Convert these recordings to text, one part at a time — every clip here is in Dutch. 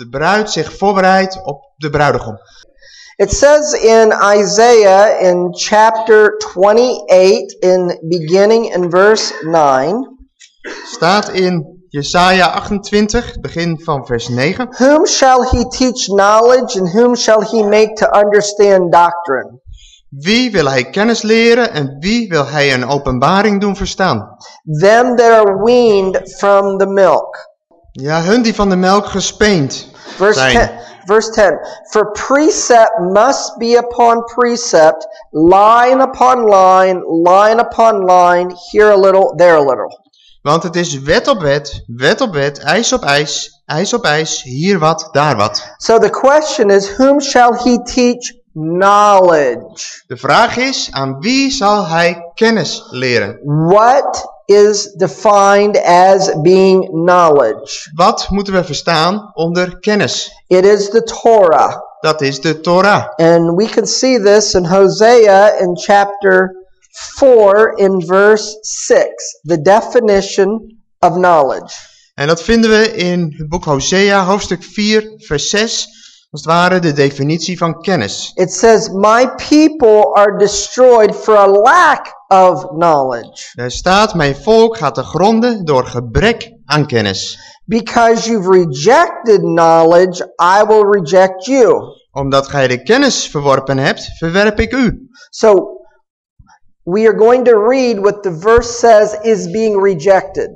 de bruid zich voorbereidt op de bruidegom. It says in Isaiah in chapter 28 in beginning in verse 9, Staat in Jesaja 28, begin van vers 9. Whom shall he teach knowledge and whom shall he make to understand doctrine? Wie wil hij kennis leren en wie wil hij een openbaring doen verstaan? Them that are weaned from the milk. Ja, hun die van de melk gespeend Verse zijn. 10, verse 10 For precept must be upon precept, line upon line, line upon line, here a little, there a little. Want het is wet op wet, wet op wet, ijs op ijs, ijs op ijs, hier wat, daar wat. So the question is, whom shall he teach knowledge? De vraag is, aan wie zal hij kennis leren? What is defined as being knowledge? Wat moeten we verstaan onder kennis? It is the Torah. Dat is de Torah. And we can see this in Hosea in chapter 4 in verse 6, the definition of knowledge. En dat vinden we in het boek Hosea, hoofdstuk 4, vers 6. Als het ware de definitie van kennis. It says, My people are destroyed for a lack of knowledge. Er staat, mijn volk gaat te gronden door gebrek aan kennis. Because you've rejected knowledge, I will reject you. Omdat gij de kennis verworpen hebt, verwerp ik u. So, we are going to read what the verse says is being rejected.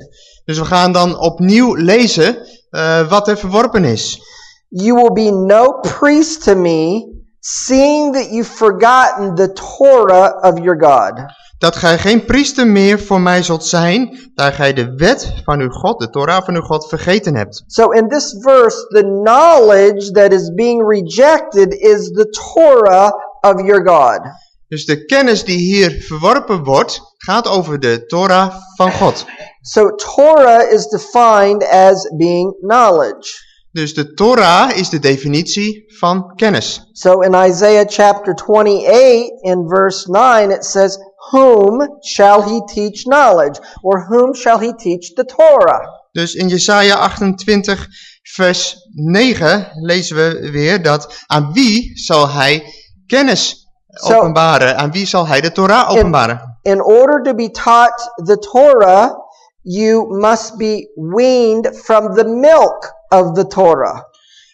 Dus we gaan dan opnieuw lezen eh, wat er verworpen is. You will be no priest to me, seeing that you've forgotten the Torah of your God. Dat gij geen priester meer voor mij zult zijn, daar gij de wet van uw God, de Torah van uw God, vergeten hebt. So in this verse, the knowledge that is being rejected is the Torah of your God. Dus de kennis die hier verworpen wordt, gaat over de Torah van God. So Torah is defined as being knowledge. Dus de Torah is de definitie van kennis. So in Isaiah chapter 28 in verse 9 it says, Whom shall he teach knowledge? Or whom shall he teach the Torah? Dus in Jesaja 28 vers 9 lezen we weer dat aan wie zal hij kennis openbaren? Aan wie zal hij de Torah openbaren? In order to be taught the Torah, you must be weaned from the milk of the Torah.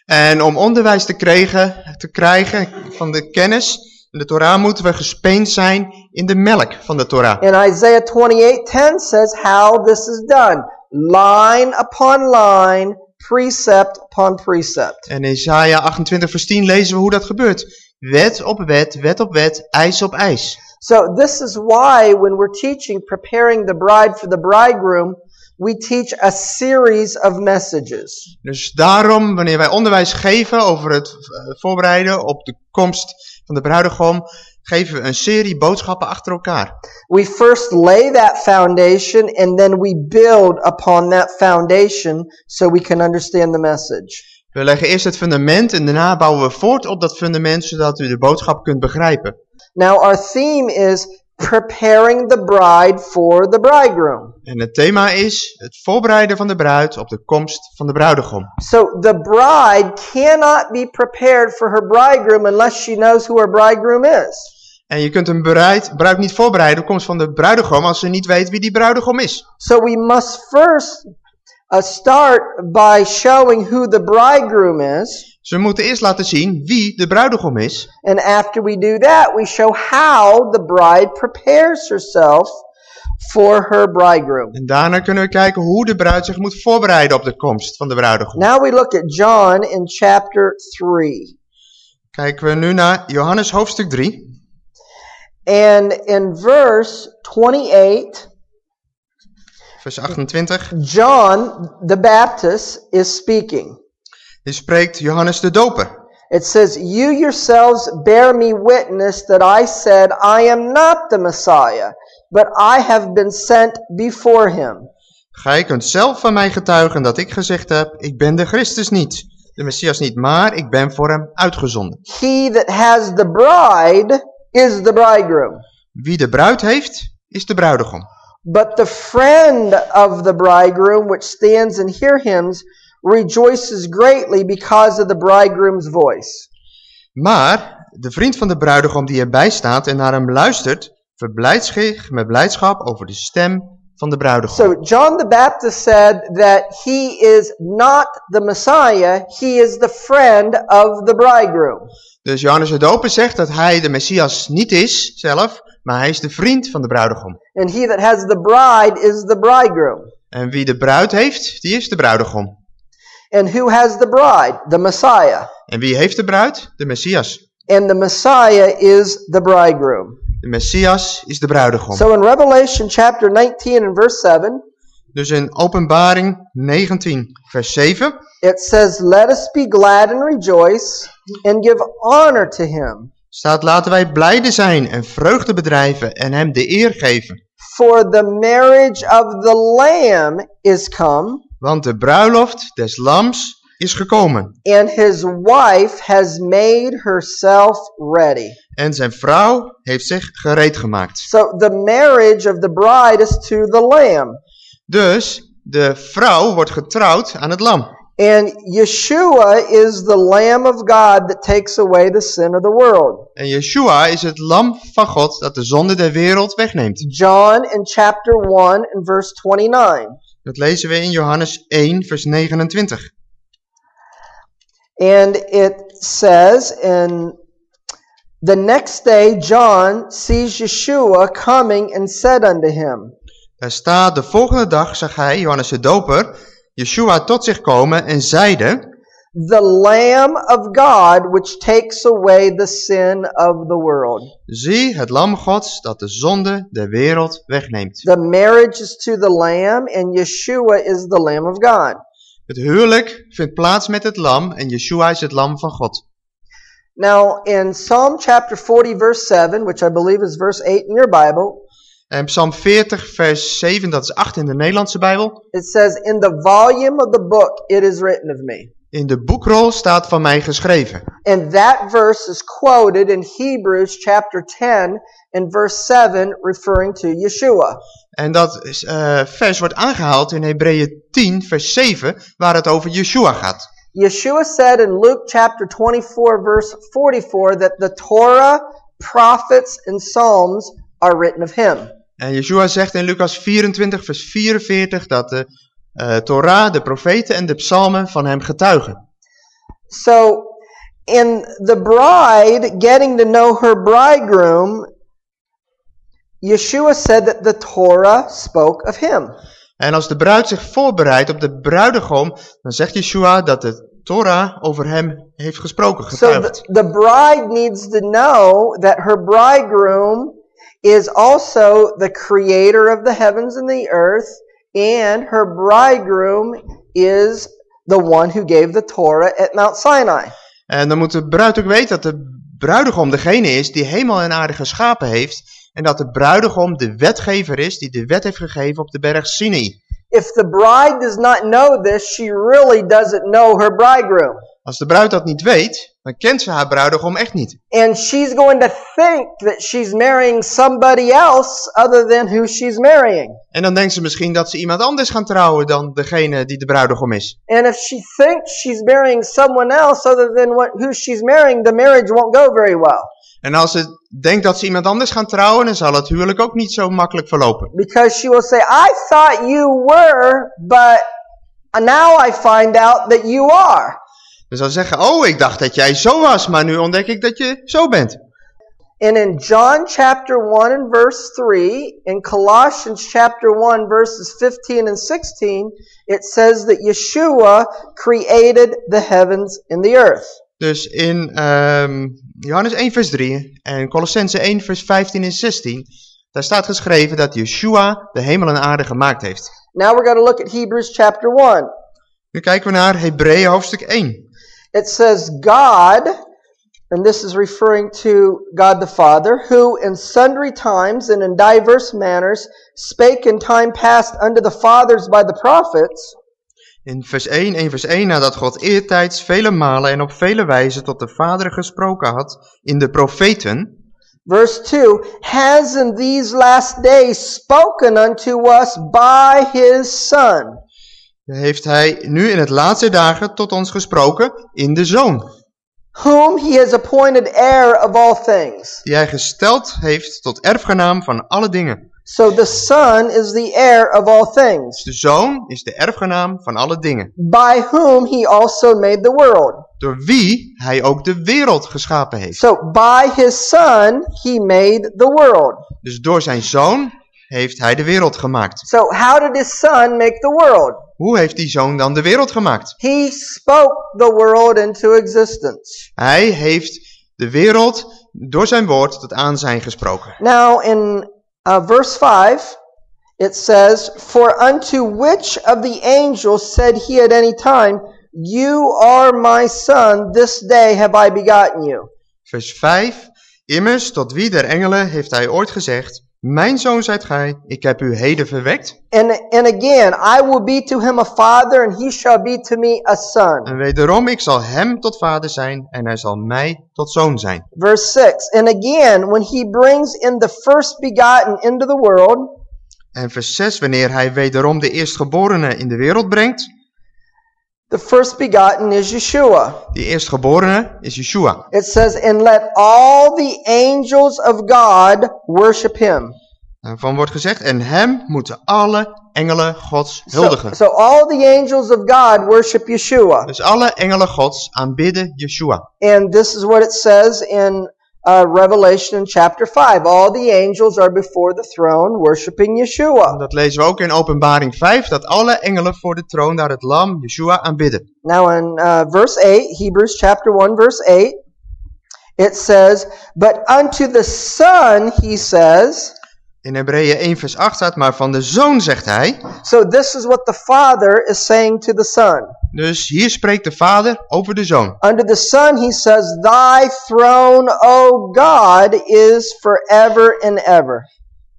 En om onderwijs te krijgen, te krijgen van de kennis in de Torah moeten we gespeend zijn in de melk van de Torah. And Isaiah 28:10 says how this is done. Line upon line, precept upon precept. En in Isaiah 28 vers 10 lezen we hoe dat gebeurt. Wet op wet, wet op wet, ijs op ijs. So this is why when we're teaching preparing the bride for the bridegroom, we teach a series of messages. Dus daarom, wanneer wij onderwijs geven over het eh, voorbereiden op de komst van de bruidegom, geven we een serie boodschappen achter elkaar. We first lay that foundation and then we build upon that foundation so we can understand the message. We leggen eerst het fundament en daarna bouwen we voort op dat fundament, zodat u de boodschap kunt begrijpen. Now our theme is preparing the bride for the bridegroom. En het thema is het voorbereiden van de bruid op de komst van de bruidegom. So the bride cannot be prepared for her bridegroom unless she knows who her bridegroom is. En je kunt een bruid, bruid niet voorbereiden op de komst van de bruidegom als ze niet weet wie die bruidegom is. So we must first uh, start by showing who the bridegroom is. Ze moeten eerst laten zien wie de bruidegom is. And after we do that, we show how the bride prepares herself for her bridegroom. En daarna kunnen we kijken hoe de bruid zich moet voorbereiden op de komst van de bruidegom. Now we look at John in chapter 3. Kijken we nu naar Johannes hoofdstuk 3. And in verse 28, Vers 28. John the Baptist is speaking. Hier spreekt Johannes de Doper. It says, You yourselves bear me witness that I said, I am not the Messiah, but I have been sent before him. Gij kunt zelf van mij getuigen dat ik gezegd heb, ik ben de Christus niet, de Messias niet, maar ik ben voor hem uitgezonden. He that has the bride is the bridegroom. Wie de bruid heeft, is de bruidegom. But the friend of the bridegroom, which stands and hear hymns, rejoices greatly because of the bridegroom's voice. Maar de vriend van de bruidegom die erbij staat en naar hem luistert, verblijdt zich met blijdschap over de stem van de bruidegom. So John the Baptist said that he is not the Messiah, he is the friend of the bridegroom. Dus Johannes de Doper zegt dat hij de Messias niet is zelf, maar hij is de vriend van de bruidegom. And he that has the bride is the bridegroom. En wie de bruid heeft, die is de bruidegom. And who has the bride? The Messiah. En wie heeft de bruid? De Messias. And the Messiah is the bridegroom. De Messias is de bruidegom. So in Revelation chapter 19 and verse 7, Dus in openbaring 19 vers 7 it says, Let us be glad and rejoice and give honor to him. staat laten wij blijde zijn en vreugde bedrijven en hem de eer geven. For the marriage of the Lamb is come, Want de bruiloft des lams is gekomen and his wife has made herself ready. en zijn vrouw heeft zich gereed gemaakt. So the marriage of the bride is to the Lamb. Dus de vrouw wordt getrouwd aan het lam. And Yeshua is the Lamb of God that takes away the sin of the world. En Yeshua is het lam van God dat de zonde der wereld wegneemt. John in chapter 1 and verse 29. Dat lezen we in Johannes 1 vers 29. And it says in the next day John sees Yeshua coming and said unto him, Daar staat, de volgende dag zag hij, Johannes de Doper, Yeshua tot zich komen en zeide, The Lamb of God which takes away the sin of the world. zie het lam gods dat de zonde der wereld wegneemt. The marriage is to the Lamb and Yeshua is the Lamb of God. Het huwelijk vindt plaats met het lam en Yeshua is het lam van God. Now in Psalm chapter 40 verse 7, which I believe is verse 8 in your Bible, En Psalm 40 vers 7, dat is 8 in de Nederlandse Bijbel. it says, In the volume of the book it is written of me. In de boekrol staat van mij geschreven. And that verse is quoted in Hebrews chapter 10 and verse 7, referring to Yeshua. En dat eh, vers wordt aangehaald in Hebreeën 10 vers 7, waar het over Yeshua gaat. Yeshua said in Luke chapter 24, verse 44, that the Torah, prophets, and Psalms are written of him. En Yeshua zegt in Lucas 24 vers 44 dat de eh, Torah, de profeten en de psalmen van hem getuigen. So, in the bride getting to know her bridegroom, Yeshua said that the Torah spoke of him. En als de bruid zich voorbereidt op de bruidegom, dan zegt Yeshua dat de Torah over hem heeft gesproken, So the bride needs to know that her bridegroom is also the creator of the heavens and the earth, and her bridegroom is the one who gave the Torah at Mount Sinai. En dan moet de bruid ook weten dat de bruidegom degene is die hemel en aarde geschapen heeft. En dat de bruidegom de wetgever is die de wet heeft gegeven op de berg Sinai. If the bride does not know this, she really doesn't know her bridegroom. Als de bruid dat niet weet, dan kent ze haar bruidegom echt niet. And she's going to think that she's marrying somebody else other than who she's marrying. En dan denkt ze misschien dat ze iemand anders gaan trouwen dan degene die de bruidegom is. And if she thinks she's marrying someone else other than what, who she's marrying, the marriage won't go very well. En als ze denkt dat ze iemand anders gaan trouwen, dan zal het huwelijk ook niet zo makkelijk verlopen. Because she will say, I thought you were, but now I find out that you are. Dan zal ze zeggen, oh ik dacht dat jij zo was, maar nu ontdek ik dat je zo bent. And in John chapter 1 and verse 3, in Colossians chapter 1 verses 15 and 16, it says that Yeshua created the heavens and the earth. Dus in ehm, Johannes 1 vers 3 en Colossense 1 vers 15 en 16, daar staat geschreven dat Yeshua de hemel en aarde gemaakt heeft. Now we're going to look at Hebrews chapter 1. Nu kijken we naar Hebreeën hoofdstuk 1. It says, God, and this is referring to God the Father, who in sundry times and in diverse manners spake in time past unto the fathers by the prophets, In vers 1, 1 vers 1, nadat God eertijds vele malen en op vele wijzen tot de vaderen gesproken had in de profeten, verse 2, has in these last days spoken unto us by his Son, heeft hij nu in het laatste dagen tot ons gesproken in de Zoon, whom he has appointed heir of all things. die hij gesteld heeft tot erfgenaam van alle dingen. So the Son is the heir of all things, De Zoon is de erfgenaam van alle dingen, by whom he also made the world. door wie hij ook de wereld geschapen heeft. So by his Son he made the world. Dus door zijn Zoon heeft hij de wereld gemaakt. So how did his Son make the world? Hoe heeft die Zoon dan de wereld gemaakt? He spoke the world into existence. Hij heeft de wereld door zijn woord tot aan zijn gesproken. Now in uh, verse 5, it says, For unto which of the angels said he at any time, You are my son, this day have I begotten you? Vers 5. Immers, tot wie der engelen heeft hij ooit gezegd, Mijn zoon zijt gij, ik heb u heden verwekt. And, and again, I will be to him a father, and he shall be to me a son. En wederom, ik zal hem tot vader zijn en hij zal mij tot zoon zijn. Verse 6, And again, when he brings in the first begotten into the world, En vers 6, wanneer hij wederom de eerstgeborene in de wereld brengt, the first begotten is Yeshua. die eerstgeborene is Yeshua. It says, And let all the angels of God worship him. Daarvan wordt gezegd, en hem moeten alle engelen gods So, huldigen. so all the angels of God worship Yeshua. Dus alle engelen gods aanbidden Yeshua. And this is what it says in uh, Revelation chapter 5. All the angels are before the throne worshiping Yeshua. Dat lezen we ook in openbaring 5, dat alle engelen voor de troon naar het lam Yeshua aanbidden. Now in uh, verse 8, Hebrews chapter 1 verse 8, it says, But unto the Son, he says, In Hebreeën 1 vers 8 staat, maar van de zoon zegt hij. so this is what the Father is saying to the Son. Dus hier spreekt de vader over de zoon. Unto the Son, he says, Thy throne, O God, is forever and ever.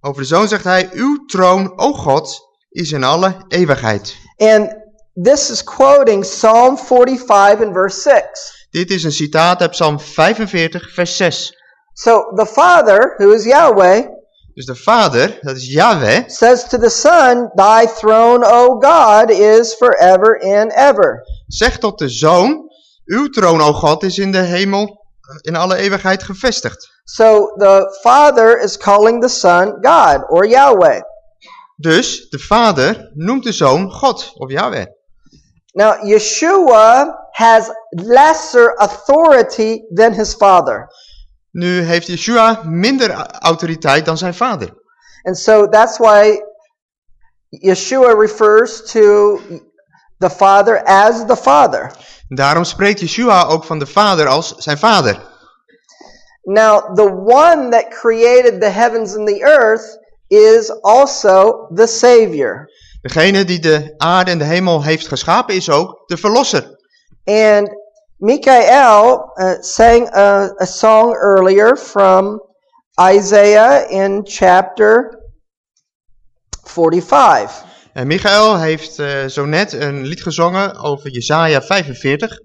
Over de zoon zegt hij, uw troon, o God, is in alle eeuwigheid. And this is quoting Psalm 45 and verse 6. Dit is een citaat uit Psalm 45 vers 6. So the Father, who is Yahweh, Dus de vader, dat is Yahweh, says to the Son, Thy throne, O God, is forever and ever. zegt tot de zoon, uw troon, o God, is in de hemel eh, in alle eeuwigheid gevestigd. So the Father is calling the Son God or Yahweh. Dus de vader noemt de zoon God of Yahweh. Now, Yeshua has lesser authority than his Father. Nu heeft Yeshua minder autoriteit dan zijn vader. And so that's why Yeshua refers to the Father as the Father. Daarom spreekt Yeshua ook van de vader als zijn vader. Now, the one that created the heavens and the earth is also the Savior. Degene die de aarde en de hemel heeft geschapen is ook de verlosser. And Mikael uh, sang a, a song earlier from Isaiah in chapter 45. En Michael heeft eh, zo net een lied gezongen over Jesaja 45.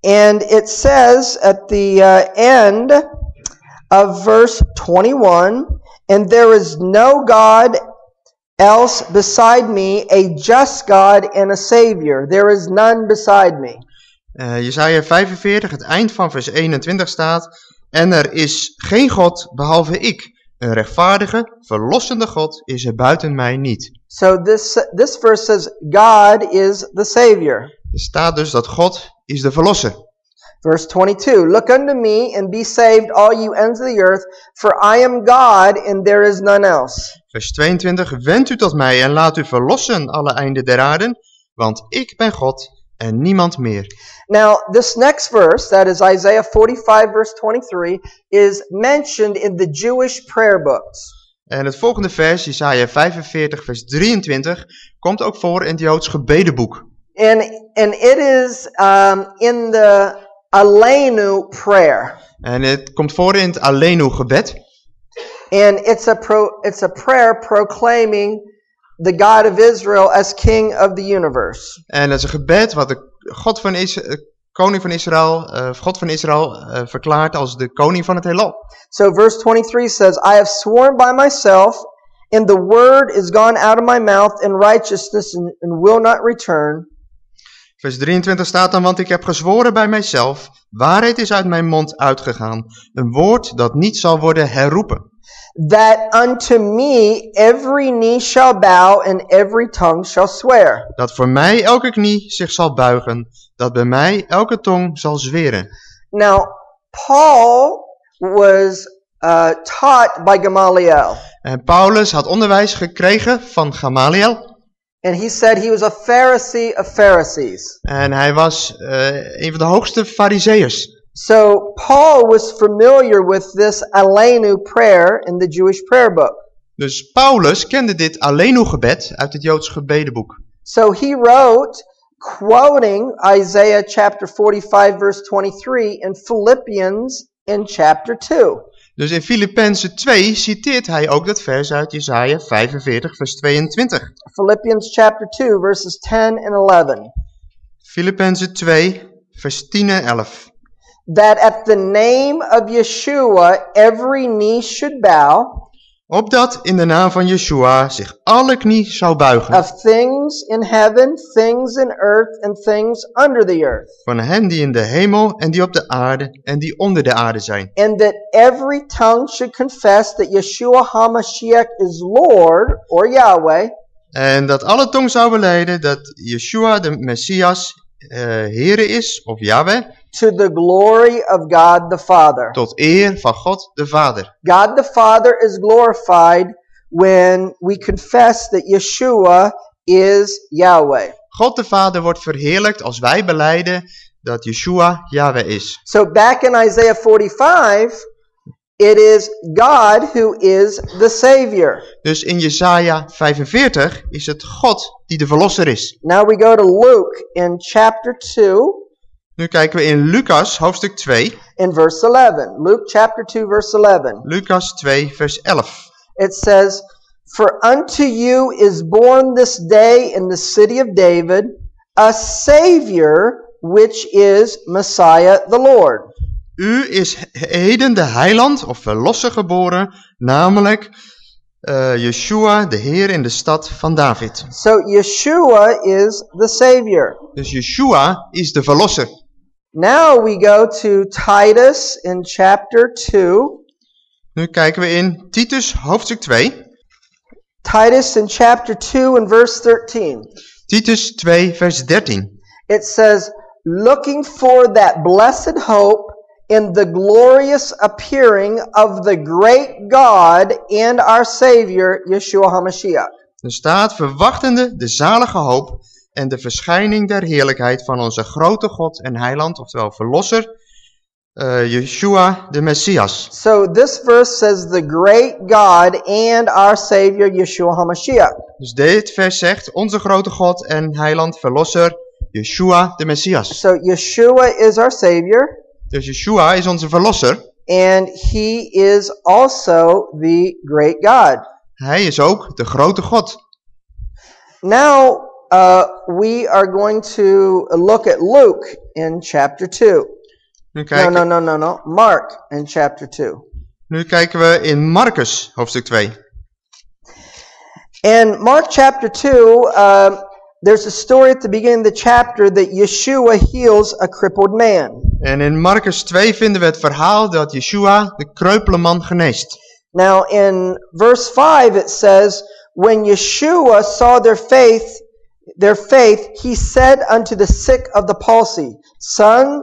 And it says at the uh, end of verse 21 And there is no God else beside me, a just God and a Savior. There is none beside me. Eh Jesaja 45, het eind van vers 21 staat. En er is geen God behalve ik. Een rechtvaardige, verlossende God is er buiten mij niet. So this, this verse says God is the Savior. Er staat dus dat God is de verlosser. Verse 22 Look unto me and be saved, all you ends of the earth, for I am God and there is none else. Vers 22. Wend u tot mij en laat u verlossen alle einden der aarde. Want ik ben God en niemand meer. Now, this next verse, that is Isaiah 45, verse 23, is mentioned in the Jewish prayer books. En het volgende vers, Jesaja 45 vers 23, komt ook voor in het Joods gebedenboek. And, and it is um, in the Aleinu prayer. En het komt voor in het Alenu gebed. And it's a, pro, it's a prayer proclaiming the God of Israel as King of the universe. En dat is een gebed wat de God van Is eh, koning van Israël, eh, God van Israël eh, verklaart als de koning van het heelal. So verse 23 says, I have sworn by myself And the word is gone out of my mouth in righteousness and, and will not return. Vers 23 staat dan, want ik heb gezworen bij mijzelf, waarheid is uit mijn mond uitgegaan, een woord dat niet zal worden herroepen. That unto me every knee shall bow and every tongue shall swear. Dat voor mij elke knie zich zal buigen, dat bij mij elke tong zal zweren. Now, Paul was uh, taught by Gamaliel. En Paulus had onderwijs gekregen van Gamaliel. And he said he was a Pharisee of Pharisees. En hij was eh, een van de hoogste. So Paul was familiar with this Alenu prayer in the Jewish prayer book. Dus Paulus kende dit Alenu-gebed uit het Joods gebedenboek. So he wrote, quoting Isaiah chapter 45 verse 23 and Philippians in chapter 2. Dus in Filippenzen 2 citeert hij ook dat vers uit Jesaja 45 vers 22. Philippians chapter 2 verses 10 and 11. Filippenzen 2 vers 10 en 11. That at the name of Yeshua every knee should bow Opdat in de naam van Yeshua zich alle knie zou buigen. of things in heaven, things in earth, and things under the earth. Van hen die in de hemel en die op de aarde en die onder de aarde zijn. And that every tongue should confess that Yeshua HaMashiach is Lord or Yahweh En dat alle tong zou beleiden dat Yeshua de Messias eh Here is, of Yahweh, to the glory of God the Father. tot eer van God de Vader. God the Father is glorified when we confess that Yeshua is Yahweh. God de Vader wordt verheerlijkt als wij beleiden dat Yeshua Yahweh is. So back in Isaiah 45, it is God who is the Savior. Dus in Jesaja 45 is het God die de verlosser is. Now we go to Luke in chapter 2 Nu kijken we in Lucas hoofdstuk 2. in verse 11. Luke chapter 2 verse 11. Lucas 2 vers 11. It says, For unto you is born this day in the city of David a Savior, which is Messiah the Lord. U is heden de heiland of verlosser geboren, namelijk eh Yeshua de Heer in de stad van David. So Yeshua is the Savior. Dus Yeshua is de verlosser. Now we go to Titus in chapter 2. Nu kijken we in Titus hoofdstuk 2. Titus in chapter 2 and verse 13. Titus 2 vers 13. It says, Looking for that blessed hope in the glorious appearing of the great God and our Savior, Yeshua HaMashiach. Er staat verwachtende de zalige hoop en de verschijning der heerlijkheid van onze grote God en heiland, oftewel verlosser, eh Yeshua de Messias. So this verse says the great God and our Savior, Yeshua HaMashiach. Dus dit vers zegt onze grote God en heiland, verlosser, Yeshua de Messias. So Yeshua is our Savior, Dus Yeshua is onze verlosser. and He is also the great God. Hij is ook de grote God. Now uh, we are going to look at Luke in chapter 2. Nu No, kijken, no, no, no, no. Mark in chapter 2. nu kijken we in Marcus hoofdstuk 2. In Mark chapter 2, um, there's a story at the beginning of the chapter that Yeshua heals a crippled man. En in Marcus 2 vinden we het verhaal dat Yeshua de kreupele man geneest. Now, in verse 5, it says, When Yeshua saw their faith, their faith, he said unto the sick of the palsy, Son,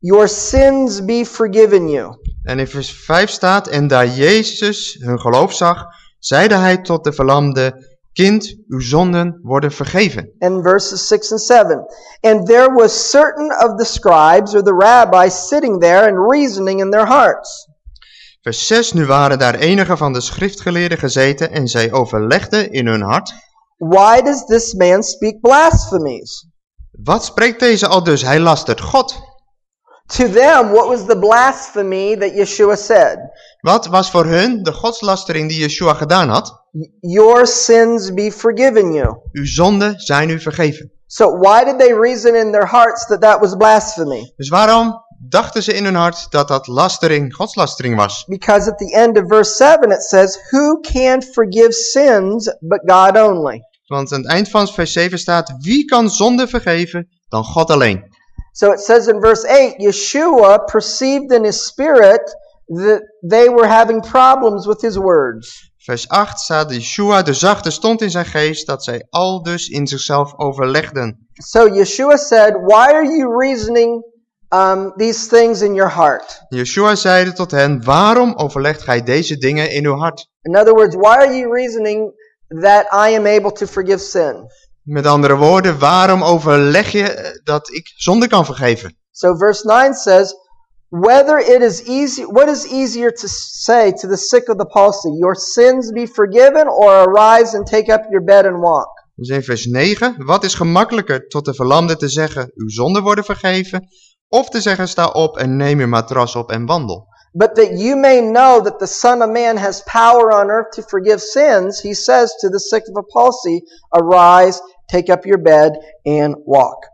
your sins be forgiven you. En in vers 5 staat, en daar Jezus hun geloof zag, zeide hij tot de verlamde, kind, uw zonden worden vergeven. And verses 6 and 7. And there was certain of the scribes or the rabbis sitting there and reasoning in their hearts. Vers 6, nu waren daar enige van de schriftgeleerden gezeten en zij overlegden in hun hart, Why does this man speak blasphemies? wat spreekt deze al dus? Hij lastert God. To them, what was the blasphemy that Yeshua said? Wat was voor hun de godslastering die Yeshua gedaan had? Your sins be forgiven you. Uw zonden zijn u vergeven. So why did they reason in their hearts that that was blasphemy? Dus waarom dachten ze in hun hart dat dat lastering, godslastering was. Because at the end of verse 7 it says, Who can forgive sins but God only? Want aan het eind van vers 7 staat, wie kan zonde vergeven dan God alleen? So it says in verse 8, Yeshua perceived in his spirit that they were having problems with his words. Vers 8 staat, Yeshua de zachte stond in zijn geest dat zij al dus in zichzelf overlegden. So Yeshua said, Why are you reasoning um, these things in your heart? Yeshua zeide tot hen, waarom overlegt gij deze dingen in uw hart? In other words, why are you reasoning that I am able to forgive sin? Met andere woorden, waarom overleg je eh, dat ik zonde kan vergeven? So verse 9 says, Whether it is easy, what is easier to say to the sick of the palsy, your sins be forgiven, or arise and take up your bed and walk? Dus in vers 9, wat is gemakkelijker tot de verlamde te zeggen, uw zonden worden vergeven, of te zeggen, sta op en neem uw matras op en wandel. But that you may know that the Son of Man has power on earth to forgive sins, he says to the sick of a palsy, Arise, take up your bed, and walk.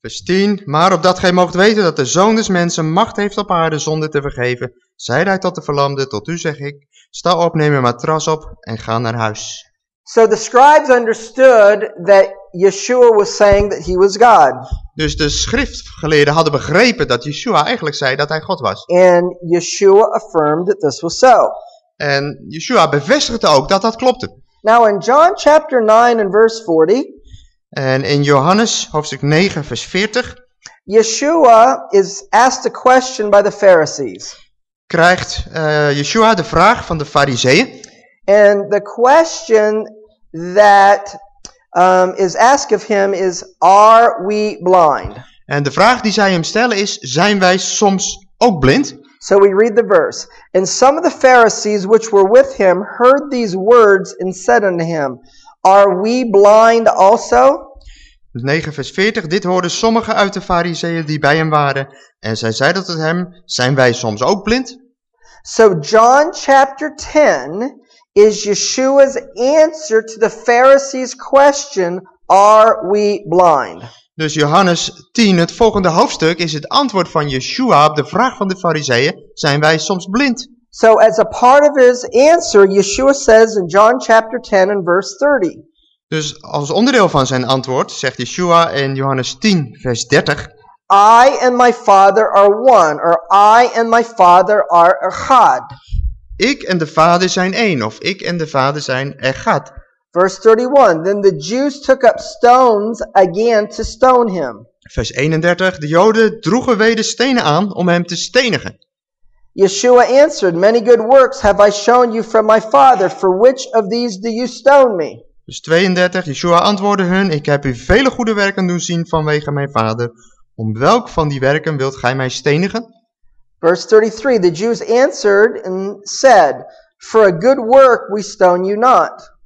Vers 10, maar opdat gij moogt weten dat de Zoon des Mensen macht heeft op aarde zonde te vergeven, zeide hij tot de verlamde, tot u zeg ik, sta op, neem uw matras op en ga naar huis. So the scribes understood that Yeshua was saying that he was God. Dus de schriftgeleerden hadden begrepen dat Yeshua eigenlijk zei dat hij God was. And Yeshua affirmed that this was so. En Yeshua bevestigde ook dat dat klopte. Now in John chapter 9 and verse 40, En in Johannes hoofdstuk 9 vers 40 Yeshua is asked a question by the Pharisees. krijgt eh, Yeshua de vraag van de fariseeën. And the question that um, is asked of him is, Are we blind? En de vraag die zij hem stellen is, zijn wij soms ook blind? So we read the verse. And some of the Pharisees which were with him heard these words and said unto him, Are we blind also? 9 vers 40, dit hoorden sommigen uit de fariseeën die bij hem waren. En zij zeiden tot hem, zijn wij soms ook blind? So John chapter 10 is Yeshua's answer to the Pharisees' question, Are we blind? Dus Johannes 10, het volgende hoofdstuk, is het antwoord van Yeshua op de vraag van de fariseeën, zijn wij soms blind? So as a part of his answer, Yeshua says in John chapter 10 and verse 30, Dus als onderdeel van zijn antwoord zegt Yeshua in Johannes 10 vers 30, I and my Father are one, or I and my Father are echad. Ik en de vader zijn één, of ik en de vader zijn echad. Verse 31, then the Jews took up stones again to stone him. Vers 31, de joden droegen weder stenen aan om hem te stenigen. Yeshua answered, Many good works have I shown you from my Father. For which of these do you stone me? Dus 32, Yeshua antwoordde hun, ik heb u vele goede werken doen zien vanwege mijn vader. Om welk van die werken wilt gij mij stenigen? Verse 33, the Jews answered and said, For a good work we stone you not.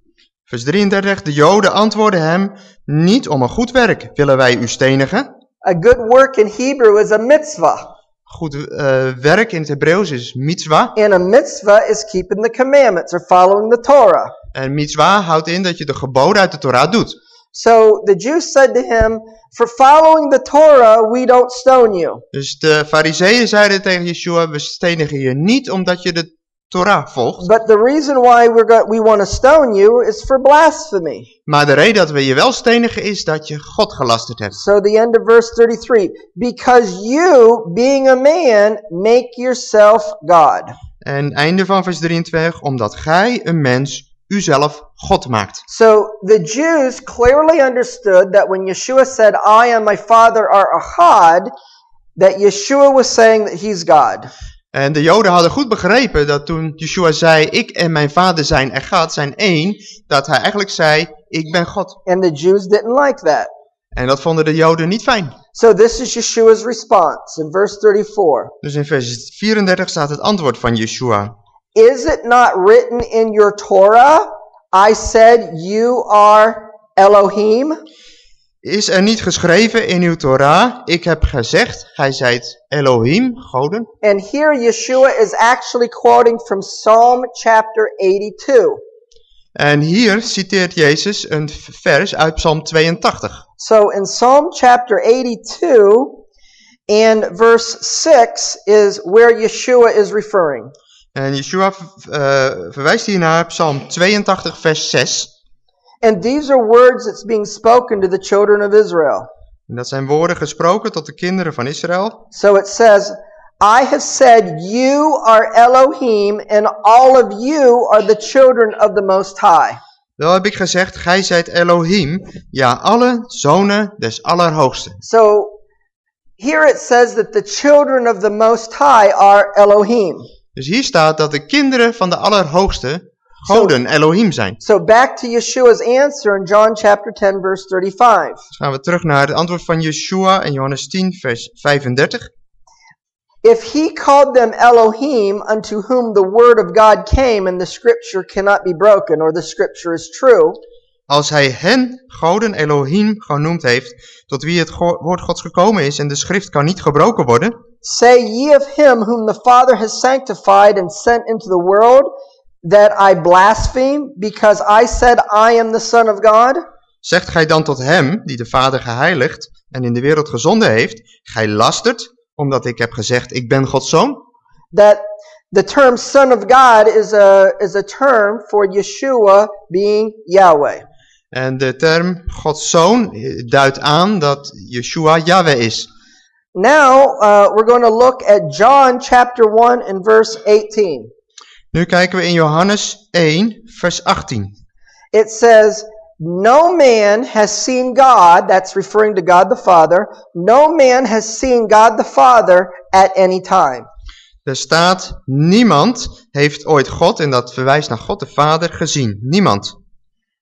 Vers 33, de joden antwoordden hem, niet om een goed werk willen wij u stenigen. A good work in Hebrew is a mitzvah. Goed eh, werk in het Hebreeuws is mitzwa. And a mitzvah is keeping the commandments or following the Torah. En mitzwa houdt in dat je de geboden uit de Torah doet. So the Jews said to him, For following the Torah, we don't stone you. Dus de fariseeën zeiden tegen Yeshua, we stenigen je niet omdat je de Torah volgt. But the reason why we're go- we want to stone you is for blasphemy. Maar de reden dat we je wel stenigen is dat je God gelasterd hebt. So the end of verse 33, because you, being a man, make yourself God. En einde van vers 23, omdat gij, een mens, uzelf God maakt. So the Jews clearly understood that when Yeshua said, I and my Father are ahad, that Yeshua was saying that he's God. En de joden hadden goed begrepen dat toen Yeshua zei, ik en mijn vader zijn gaat, zijn één, dat hij eigenlijk zei, ik ben God. And the Jews didn't like that. En dat vonden de joden niet fijn. So this is Yeshua's response in verse 34. Dus in vers 34 staat het antwoord van Yeshua. Is it not written in your Torah, I said you are Elohim? Is er niet geschreven in uw Torah, ik heb gezegd, gij zijt Elohim, goden? And here Yeshua is actually quoting from Psalm chapter 82. En hier citeert Jezus een vers uit Psalm 82. So in Psalm chapter 82, And verse 6 is where Yeshua is referring. En Yeshua eh, verwijst hier naar Psalm 82 vers 6. And these are words that's being spoken to the children of Israel. En dat zijn woorden gesproken tot de kinderen van Israël. So it says, I have said, You are Elohim, and all of you are the children of the Most High. Wel heb ik gezegd, gij zijt Elohim, ja alle zonen des Allerhoogsten. So here it says that the children of the Most High are Elohim. Dus hier staat dat de kinderen van de Allerhoogste goden Elohim zijn. So back to Yeshua's answer in John chapter 10, verse 35. Dus gaan we terug naar het antwoord van Yeshua in Johannes 10 vers 35. If he called them Elohim, unto whom the word of God came, and the scripture cannot be broken, or the scripture is true, Als hij hen goden Elohim genoemd heeft, tot wie het woord Gods gekomen is en de schrift kan niet gebroken worden, say ye of him whom the Father has sanctified and sent into the world, that I blaspheme, because I said I am the Son of God? zegt gij dan tot hem, die de Vader geheiligd en in de wereld gezonden heeft, gij lastert, omdat ik heb gezegd, ik ben Gods zoon? That the term Son of God is a, is a term for Yeshua being Yahweh. En de term Gods zoon duidt aan dat Yeshua Yahweh is. Now, uh, we're going to look at John chapter 1 and verse 18. Nu kijken we in Johannes 1, vers 18. It says, No man has seen God, that's referring to God the Father, no man has seen God the Father at any time. Er staat, niemand heeft ooit God, en dat verwijst naar God de Vader, gezien. Niemand.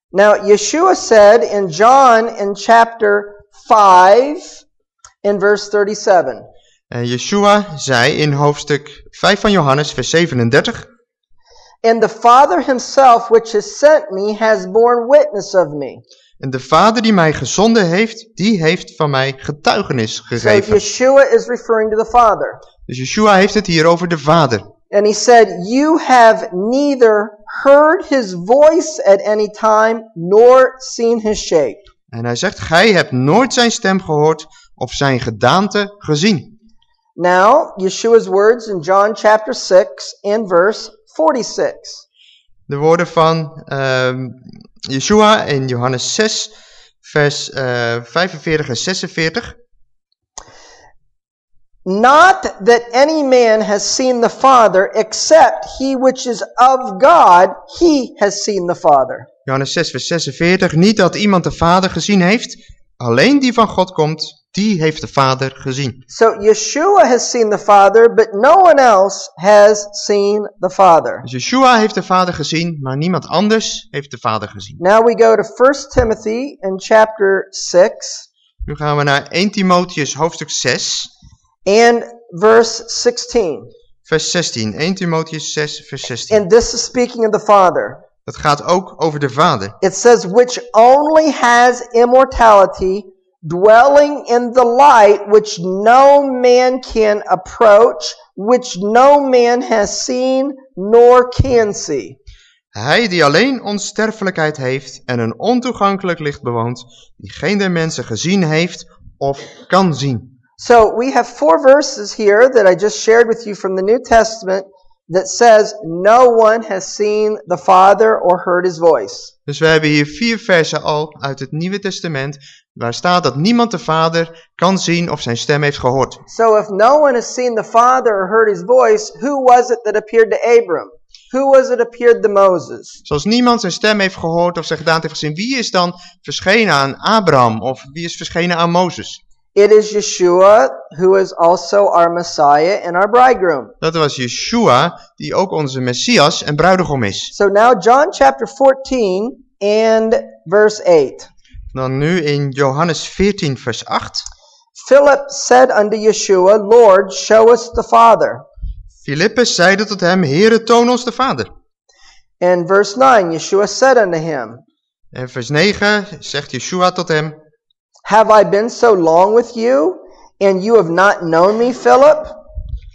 Now, Yeshua said in John in chapter 5 in verse 37, En Yeshua zei in hoofdstuk 5 van Johannes, vers 37, And the Father himself which has sent me has borne witness of me. En de Vader die mij gezonden heeft, die heeft van mij getuigenis So gegeven. Yeshua is referring to the Father. Dus Yeshua heeft het hier over de Vader. And he said, You have neither heard his voice at any time nor seen his shape. En hij zegt, gij hebt nooit zijn stem gehoord of zijn gedaante gezien. Now, Yeshua's words in John chapter 6 and verse 46. De woorden van ehm Yeshua in Johannes 6, vers eh 45 en 46. Not that any man has seen the Father, except he which is of God, he has seen the Father. Johannes 6, vers 46. Niet dat iemand de Vader gezien heeft, alleen die van God komt, die heeft de Vader gezien. So Yeshua has seen the Father, but no one else has seen the Father. Dus Yeshua heeft de Vader gezien, maar niemand anders heeft de Vader gezien. Now we go to 1 Timothy in chapter 6 Nu gaan we naar 1 Timotheus hoofdstuk 6, and verse 16. vers 16. 1 Timotheus 6, vers 16. And this is speaking of the Father. Dat gaat ook over de Vader. It says, which only has immortality, dwelling in the light, which no man can approach, which no man has seen nor can see. Hij die alleen onsterfelijkheid heeft en een ontoegankelijk licht bewoont, die geen der mensen gezien heeft of kan zien. So we have four verses here that I just shared with you from the New Testament that says, no one has seen the Father or heard his voice. Dus we hebben hier vier versen al uit het Nieuwe Testament, waar staat dat niemand de Vader kan zien of zijn stem heeft gehoord. So if no one has seen the Father or heard his voice, who was it that appeared to Abram? Who was it appeared to Moses? Zoals niemand zijn stem heeft gehoord of zijn gedaan heeft gezien, wie is dan verschenen aan Abraham of wie is verschenen aan Mozes? It is Yeshua, who is also our Messiah and our bridegroom. Dat was Yeshua, die ook onze Messias en bruidegom is. So now John chapter 14 and verse 8. Dan nu in Johannes 14 vers 8. Philip said unto Yeshua, Lord, show us the Father. Filippus zeide tot hem, Heere, toon ons de Vader. And verse 9, Yeshua said unto him, En vers 9 zegt Yeshua tot hem, Have I been so long with you, and you have not known me, Philip?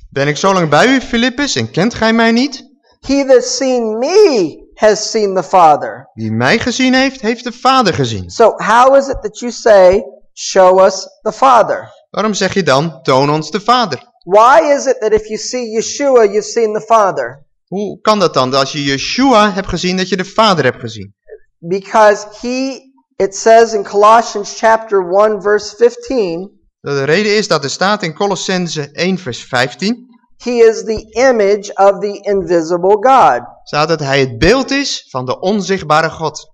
Ben ik zo lang bij u, Filippus, en kent gij mij niet? He that seen me has seen the Father. Wie mij gezien heeft, heeft de Vader gezien. So how is it that you say, Show us the Father? Waarom zeg je dan, toon ons de Vader? Why is it that if you see Yeshua, you've seen the Father? Hoe kan dat dan, dat als je Yeshua hebt gezien, dat je de Vader hebt gezien? Because he, it says in Colossians chapter 1 verse 15, De reden is dat er staat in Colossense 1 vers 15, he is the image of the invisible God. staat dat hij het beeld is van de onzichtbare God.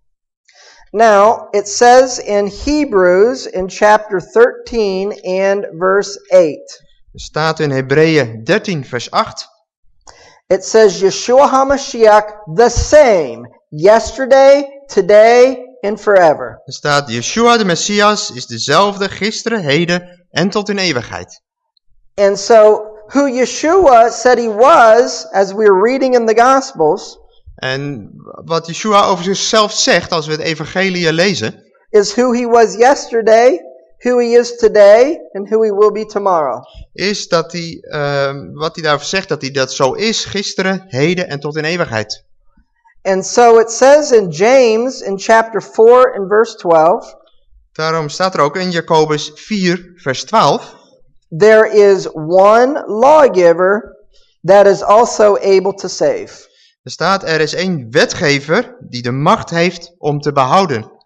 Now, it says in Hebrews in chapter 13 and verse 8, Er staat in Hebreeën 13 vers 8, it says Yeshua HaMashiach the same yesterday, today, and forever. er staat Yeshua de Messias is dezelfde gisteren, heden en tot in eeuwigheid. And so, who Yeshua said he was, as we're reading in the Gospels, En wat Yeshua over zichzelf zegt als we het evangelie lezen, is who he was yesterday, who he is today, and who he will be tomorrow. is dat hij, ehm, wat hij daarover zegt, dat hij dat zo is, gisteren, heden en tot in eeuwigheid. And so it says in James in chapter 4 and verse 12, Daarom staat er ook in Jacobus 4 vers 12, there is one lawgiver that is also able to save. er staat er is één wetgever die de macht heeft om te behouden.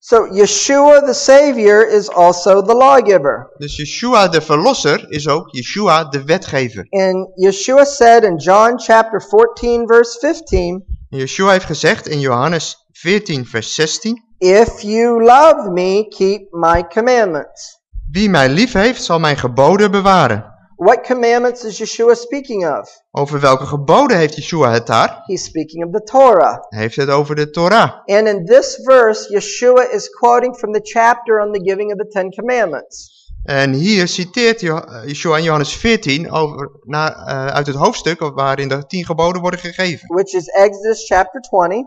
So Yeshua the Savior is also the lawgiver. Dus Yeshua de verlosser is ook Yeshua de wetgever. And Yeshua said in John chapter 14 verse 15, En Yeshua heeft gezegd in Johannes 14 vers 16, If you love me, keep my commandments. Wie mij lief heeft zal mijn geboden bewaren. What commandments is Yeshua speaking of? Over welke geboden heeft Yeshua het daar? He's speaking of the Torah. Hij heeft het over de Torah. And in this verse, Yeshua is quoting from the chapter on the giving of the Ten Commandments. En hier citeert eh, Yeshua in Johannes 14 over, na, eh, uit het hoofdstuk waarin de tien geboden worden gegeven. which is Exodus chapter 20.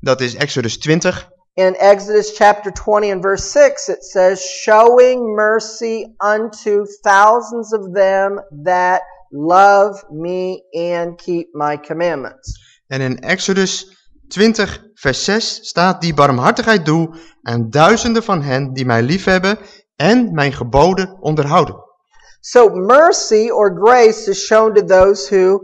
Dat is Exodus 20. In Exodus chapter 20 and verse 6, it says, showing mercy unto thousands of them that love me and keep my commandments. En in Exodus 20 vers 6 staat die barmhartigheid doe aan duizenden van hen die mij liefhebben en mijn geboden onderhouden. So mercy or grace is shown to those who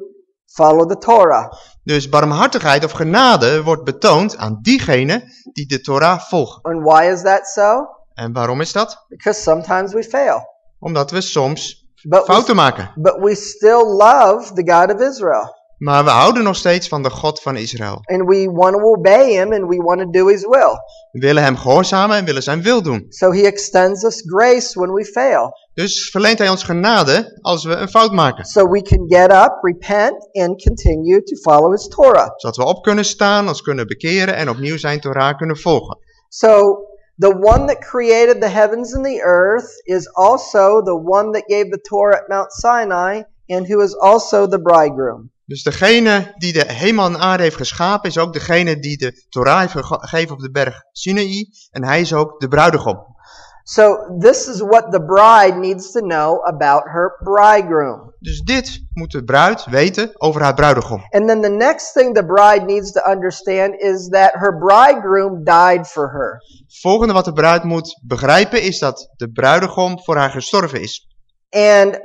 follow the Torah. Dus barmhartigheid of genade wordt betoond aan diegenen die de Torah volgen. And why is that so? En waarom is dat? Because sometimes we fail. Omdat we soms But we, fouten maken. but we still love the God of Israel. Maar we houden nog steeds van de God van Israël. And we want to obey him and we want to do his will. We willen hem gehoorzamen en willen zijn wil doen. So he extends us grace when we fail. Dus verleent hij ons genade als we een fout maken. So we can get up, repent, and continue to follow his Torah. Zodat we op kunnen staan, ons kunnen bekeren en opnieuw zijn Torah kunnen volgen. So the one that created the heavens and the earth is also the one that gave the Torah at Mount Sinai and who is also the bridegroom. Dus degene die de hemel en aarde heeft geschapen is ook degene die de Torah heeft gege- gegeven op de berg Sinaï. En hij is ook de bruidegom. So this is what the bride needs to know about her bridegroom. Dus dit moet de bruid weten over haar bruidegom. And then the next thing the bride needs to understand is that her bridegroom died for her. Volgende wat de bruid moet begrijpen is dat de bruidegom voor haar gestorven is. And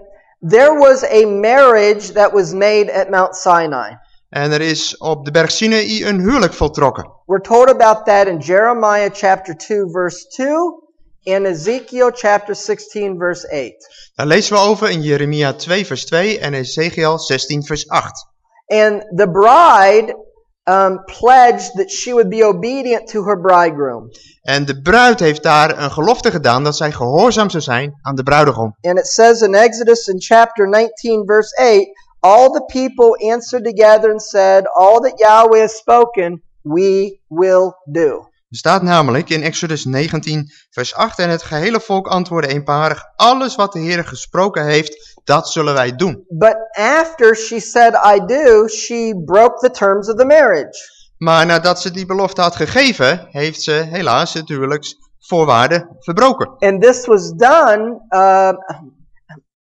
there was a marriage that was made at Mount Sinai. En er is op de berg Sinaï een huwelijk voltrokken. We're told about that in Jeremiah chapter 2 verse 2 and Ezekiel chapter 16 verse 8. Daar lezen we over in Jeremia 2 vers 2 en Ezekiel 16 vers 8. And the bride um, pledged that she would be obedient to her bridegroom. En de bruid heeft daar een gelofte gedaan dat zij gehoorzaam zou zijn aan de bruidegom. And it says in Exodus in chapter 19 verse 8, all the people answered together and said, all that Yahweh has spoken, we will do. Er staat namelijk in Exodus 19 vers 8 en het gehele volk antwoordde eenparig, alles wat de Heer gesproken heeft, dat zullen wij doen. But after she said, I do, she broke the terms of the marriage. Maar nadat ze die belofte had gegeven, heeft ze helaas het huwelijksvoorwaarden verbroken. And this was done uh,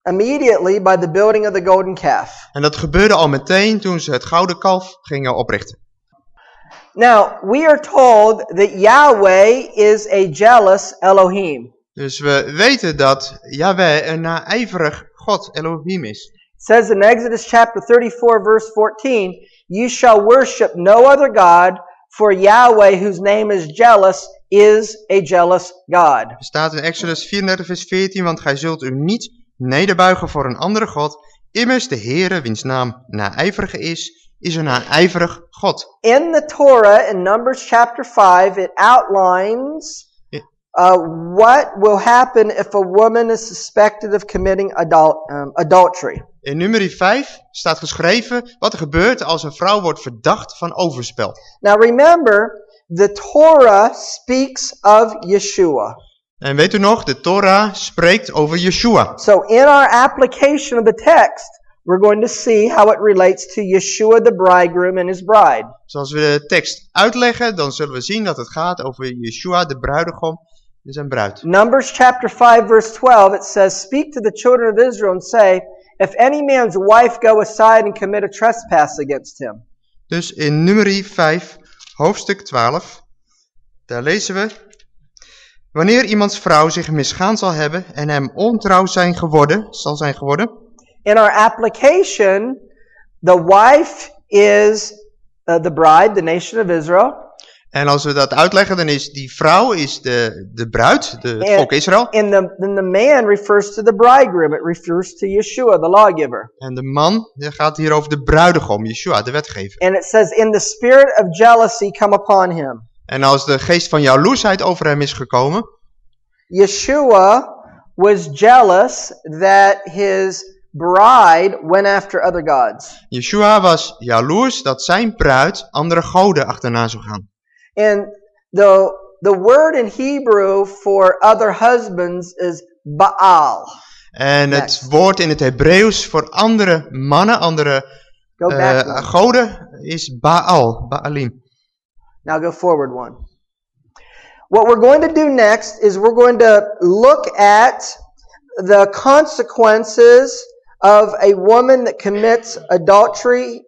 immediately by the building of the golden calf. En dat gebeurde al meteen toen ze het gouden kalf gingen oprichten. Now, we are told that Yahweh is a jealous Elohim. Dus we weten dat Yahweh een naijverig God, Elohim is. It says in Exodus chapter 34 verse 14, You shall worship no other God, for Yahweh, whose name is jealous, is a jealous God. Er staat in Exodus 34 vers 14, want gij zult u niet nederbuigen voor een andere God. Immers de Heere, wiens naam naijverig is, is een naijverig God. In the Torah, in Numbers chapter 5, it outlines uh, what will happen if a woman is suspected of committing adul- um, adultery. In nummer 5 staat geschreven wat er gebeurt als een vrouw wordt verdacht van overspel. Now remember, the Torah speaks of Yeshua. En weet u nog, de Torah spreekt over Yeshua. So in our application of the text, we're going to see how it relates to Yeshua the bridegroom and his bride. Zoals we de tekst uitleggen, dan zullen we zien dat het gaat over Yeshua, de bruidegom en zijn bruid. Numbers chapter 5 verse 12, it says, Speak to the children of Israel and say, If any man's wife go aside and commit a trespass against him. Dus in nummer 5, hoofdstuk 12, daar lezen we... Wanneer iemands vrouw zich misgaan zal hebben en hem ontrouw zijn geworden, zal zijn geworden, In our application, the wife is uh, the bride, the nation of Israel, En als we dat uitleggen, dan is die vrouw is de, de bruid, de, het volk Israël. and the, then the man refers to the bridegroom. It refers to Yeshua, the lawgiver. En de man, gaat hier over de bruidegom, Yeshua, de wetgever. And it says, In the spirit of jealousy come upon him. En als de geest van jaloersheid over hem is gekomen, Yeshua was jealous that his bride went after other gods. Yeshua was jaloers dat zijn bruid andere goden achterna zou gaan. And the, the word in Hebrew for other husbands is Baal. En Next. het woord in het Hebreeuws voor andere mannen, andere eh, goden, is Baal, Baalim. Now go forward one. What we're going to do next is we're going to look at the consequences of a woman that commits adultery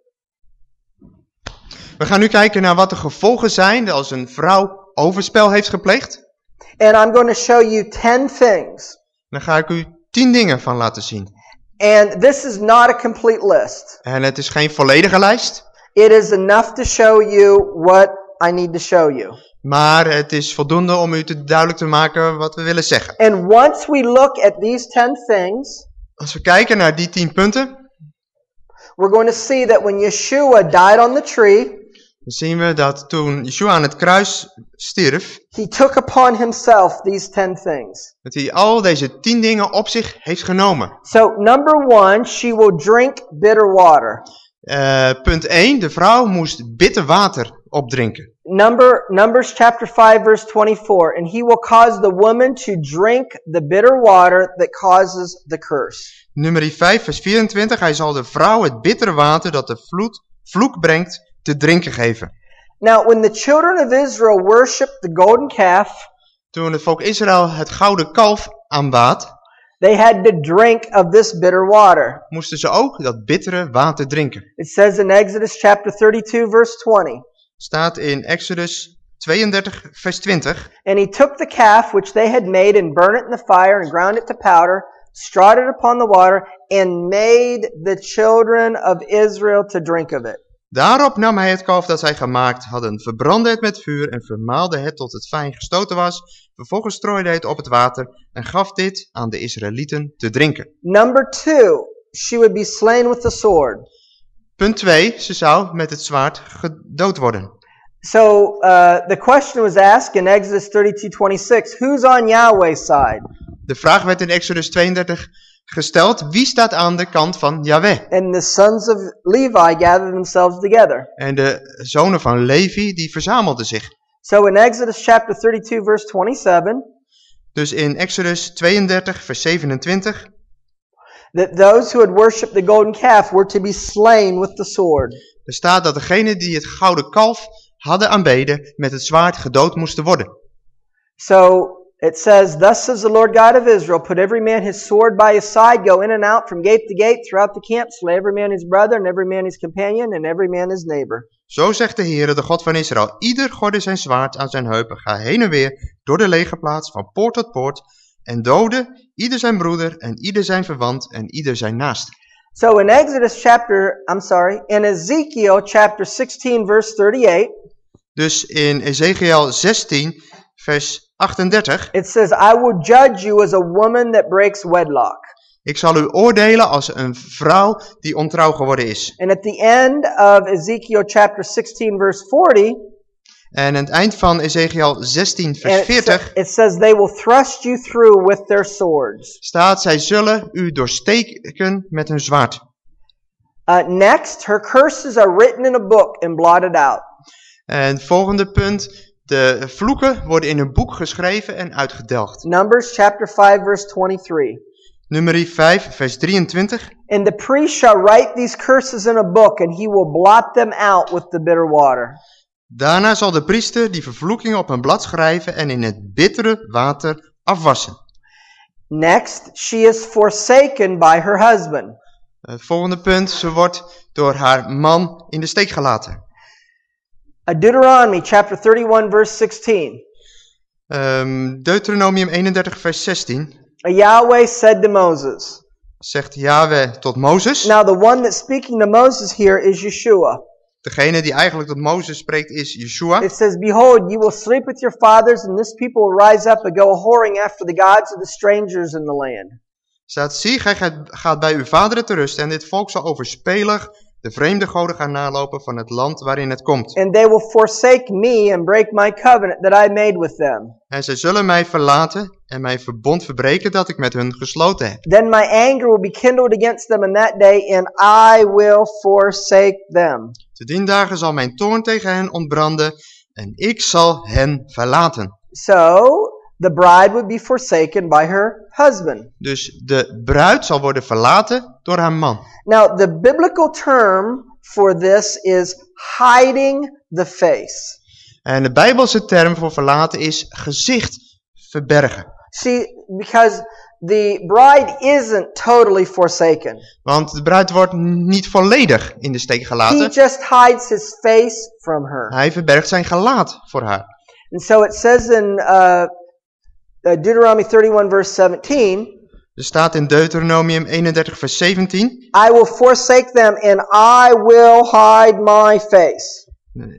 We gaan nu kijken naar wat de gevolgen zijn als een vrouw overspel heeft gepleegd. and I'm going to show you 10 things. Dan ga ik u tien dingen van laten zien. And this is not a complete list. En het is geen volledige lijst, It is enough to show you what I need to show you. maar het is voldoende om u te duidelijk te maken wat we willen zeggen. And once we look at these 10 things, Als we kijken naar die tien punten, we're going to see that when Yeshua died on the tree, dan zien we dat toen Yeshua aan het kruis stierf, he took upon himself these 10 things. dat hij al deze tien dingen op zich heeft genomen. So, number one, she will drink bitter water. Eh, punt 1, de vrouw moest bitter water opdrinken. Number, Numbers chapter 5, verse 24. And he will cause the woman to drink the bitter water that causes the curse. Nummer 5, vers 24, hij zal de vrouw het bittere water dat de vloed, vloek brengt te drinken geven. Now, when the children of Israel worshiped the golden calf, Toen het volk Israël het gouden kalf aanbaat, they had to drink of this bitter water. moesten ze ook dat bittere water drinken. It says in Exodus chapter 32, verse 20. Staat in Exodus 32, vers 20. And he took the calf which they had made and burned it in the fire and ground it to powder, strawed it upon the water, and made the children of Israel to drink of it. Daarop nam hij het kalf dat zij gemaakt hadden, verbrandde het met vuur en vermaalde het tot het fijn gestoten was. Vervolgens strooide hij het op het water en gaf dit aan de Israëlieten te drinken. Number two, she would be slain with the sword. Punt 2. Ze zou met het zwaard gedood worden. So uh, the question was asked in Exodus 32:26, who's on Yahweh's side? De vraag werd in Exodus 32 gesteld, wie staat aan de kant van Yahweh? And the sons of Levi gathered themselves together. En de zonen van Levi, die verzamelden zich. So in Exodus chapter 32 verse 27, Dus in Exodus 32, vers 27, that those who had worshipped the golden calf were to be slain with the sword. er staat dat degenen die het gouden kalf hadden aanbeden, met het zwaard gedood moesten worden. So it says, Thus says the Lord God of Israel, put every man his sword by his side, go in and out from gate to gate throughout the camp, slay every man his brother, and every man his companion, and every man his neighbor. Zo zegt de Heere, de God van Israël, ieder gorde zijn zwaard aan zijn heupen, ga heen en weer door de legerplaats van poort tot poort, en doodde ieder zijn broeder en ieder zijn verwant en ieder zijn naast. So in Exodus chapter, I'm sorry, in Ezekiel chapter 16 verse 38, Dus in Ezekiel 16 vers 38, it says, I will judge you as a woman that breaks wedlock. ik zal u oordelen als een vrouw die ontrouw geworden is. And at the end of Ezekiel chapter 16 verse 40, En aan het eind van Ezekiel 16 vers and it, sa- 40 it says, they will thrust you through with their swords. staat, zij zullen u doorsteken met hun zwaard. Uh, next, her curses are written in a book and blotted out. En volgende punt, de vloeken worden in een boek geschreven en uitgedelgd. Numbers chapter 5 verse 23. Nummer 5 vers 23. And the priest shall write these curses in a book, and he will blot them out with the bitter water. Daarna zal de priester die vervloekingen op een blad schrijven en in het bittere water afwassen. Next, she is forsaken by her husband. Het volgende punt, ze wordt door haar man in de steek gelaten. Deuteronomy chapter 31 verse 16. Ehm, Deuteronomium 31 vers 16 Uh, Yahweh said to Moses. zegt Yahweh tot Mozes. Now the one that's speaking to Moses here is Yeshua. Degene die eigenlijk tot Mozes spreekt is Yeshua. It says, Behold, you will sleep with your fathers, and this people will rise up and go whoring after the gods of the strangers in the land. Staat, zie, gij gaat, gaat bij uw vaderen te rusten en dit volk zal overspelig de vreemde goden gaan nalopen van het land waarin het komt. And they will forsake me and break my covenant that I made with them. En zij zullen mij verlaten en mijn verbond verbreken dat ik met hun gesloten heb. Then my anger will be kindled against them in that day, and I will forsake them. Te dien dagen zal mijn toorn tegen hen ontbranden en ik zal hen verlaten. So the bride would be forsaken by her husband. Dus de bruid zal worden verlaten door haar man. Now, the biblical term for this is hiding the face. En de bijbelse term voor verlaten is gezicht verbergen. See, because the bride isn't totally forsaken. Want de bruid wordt niet volledig in de steek He gelaten. just hides his face from her. Hij verbergt zijn gelaat voor haar. And so it says in uh, uh, Deuteronomy 31, verse 17, Er staat in Deuteronomium 31 vers 17. I will forsake them and I will hide my face.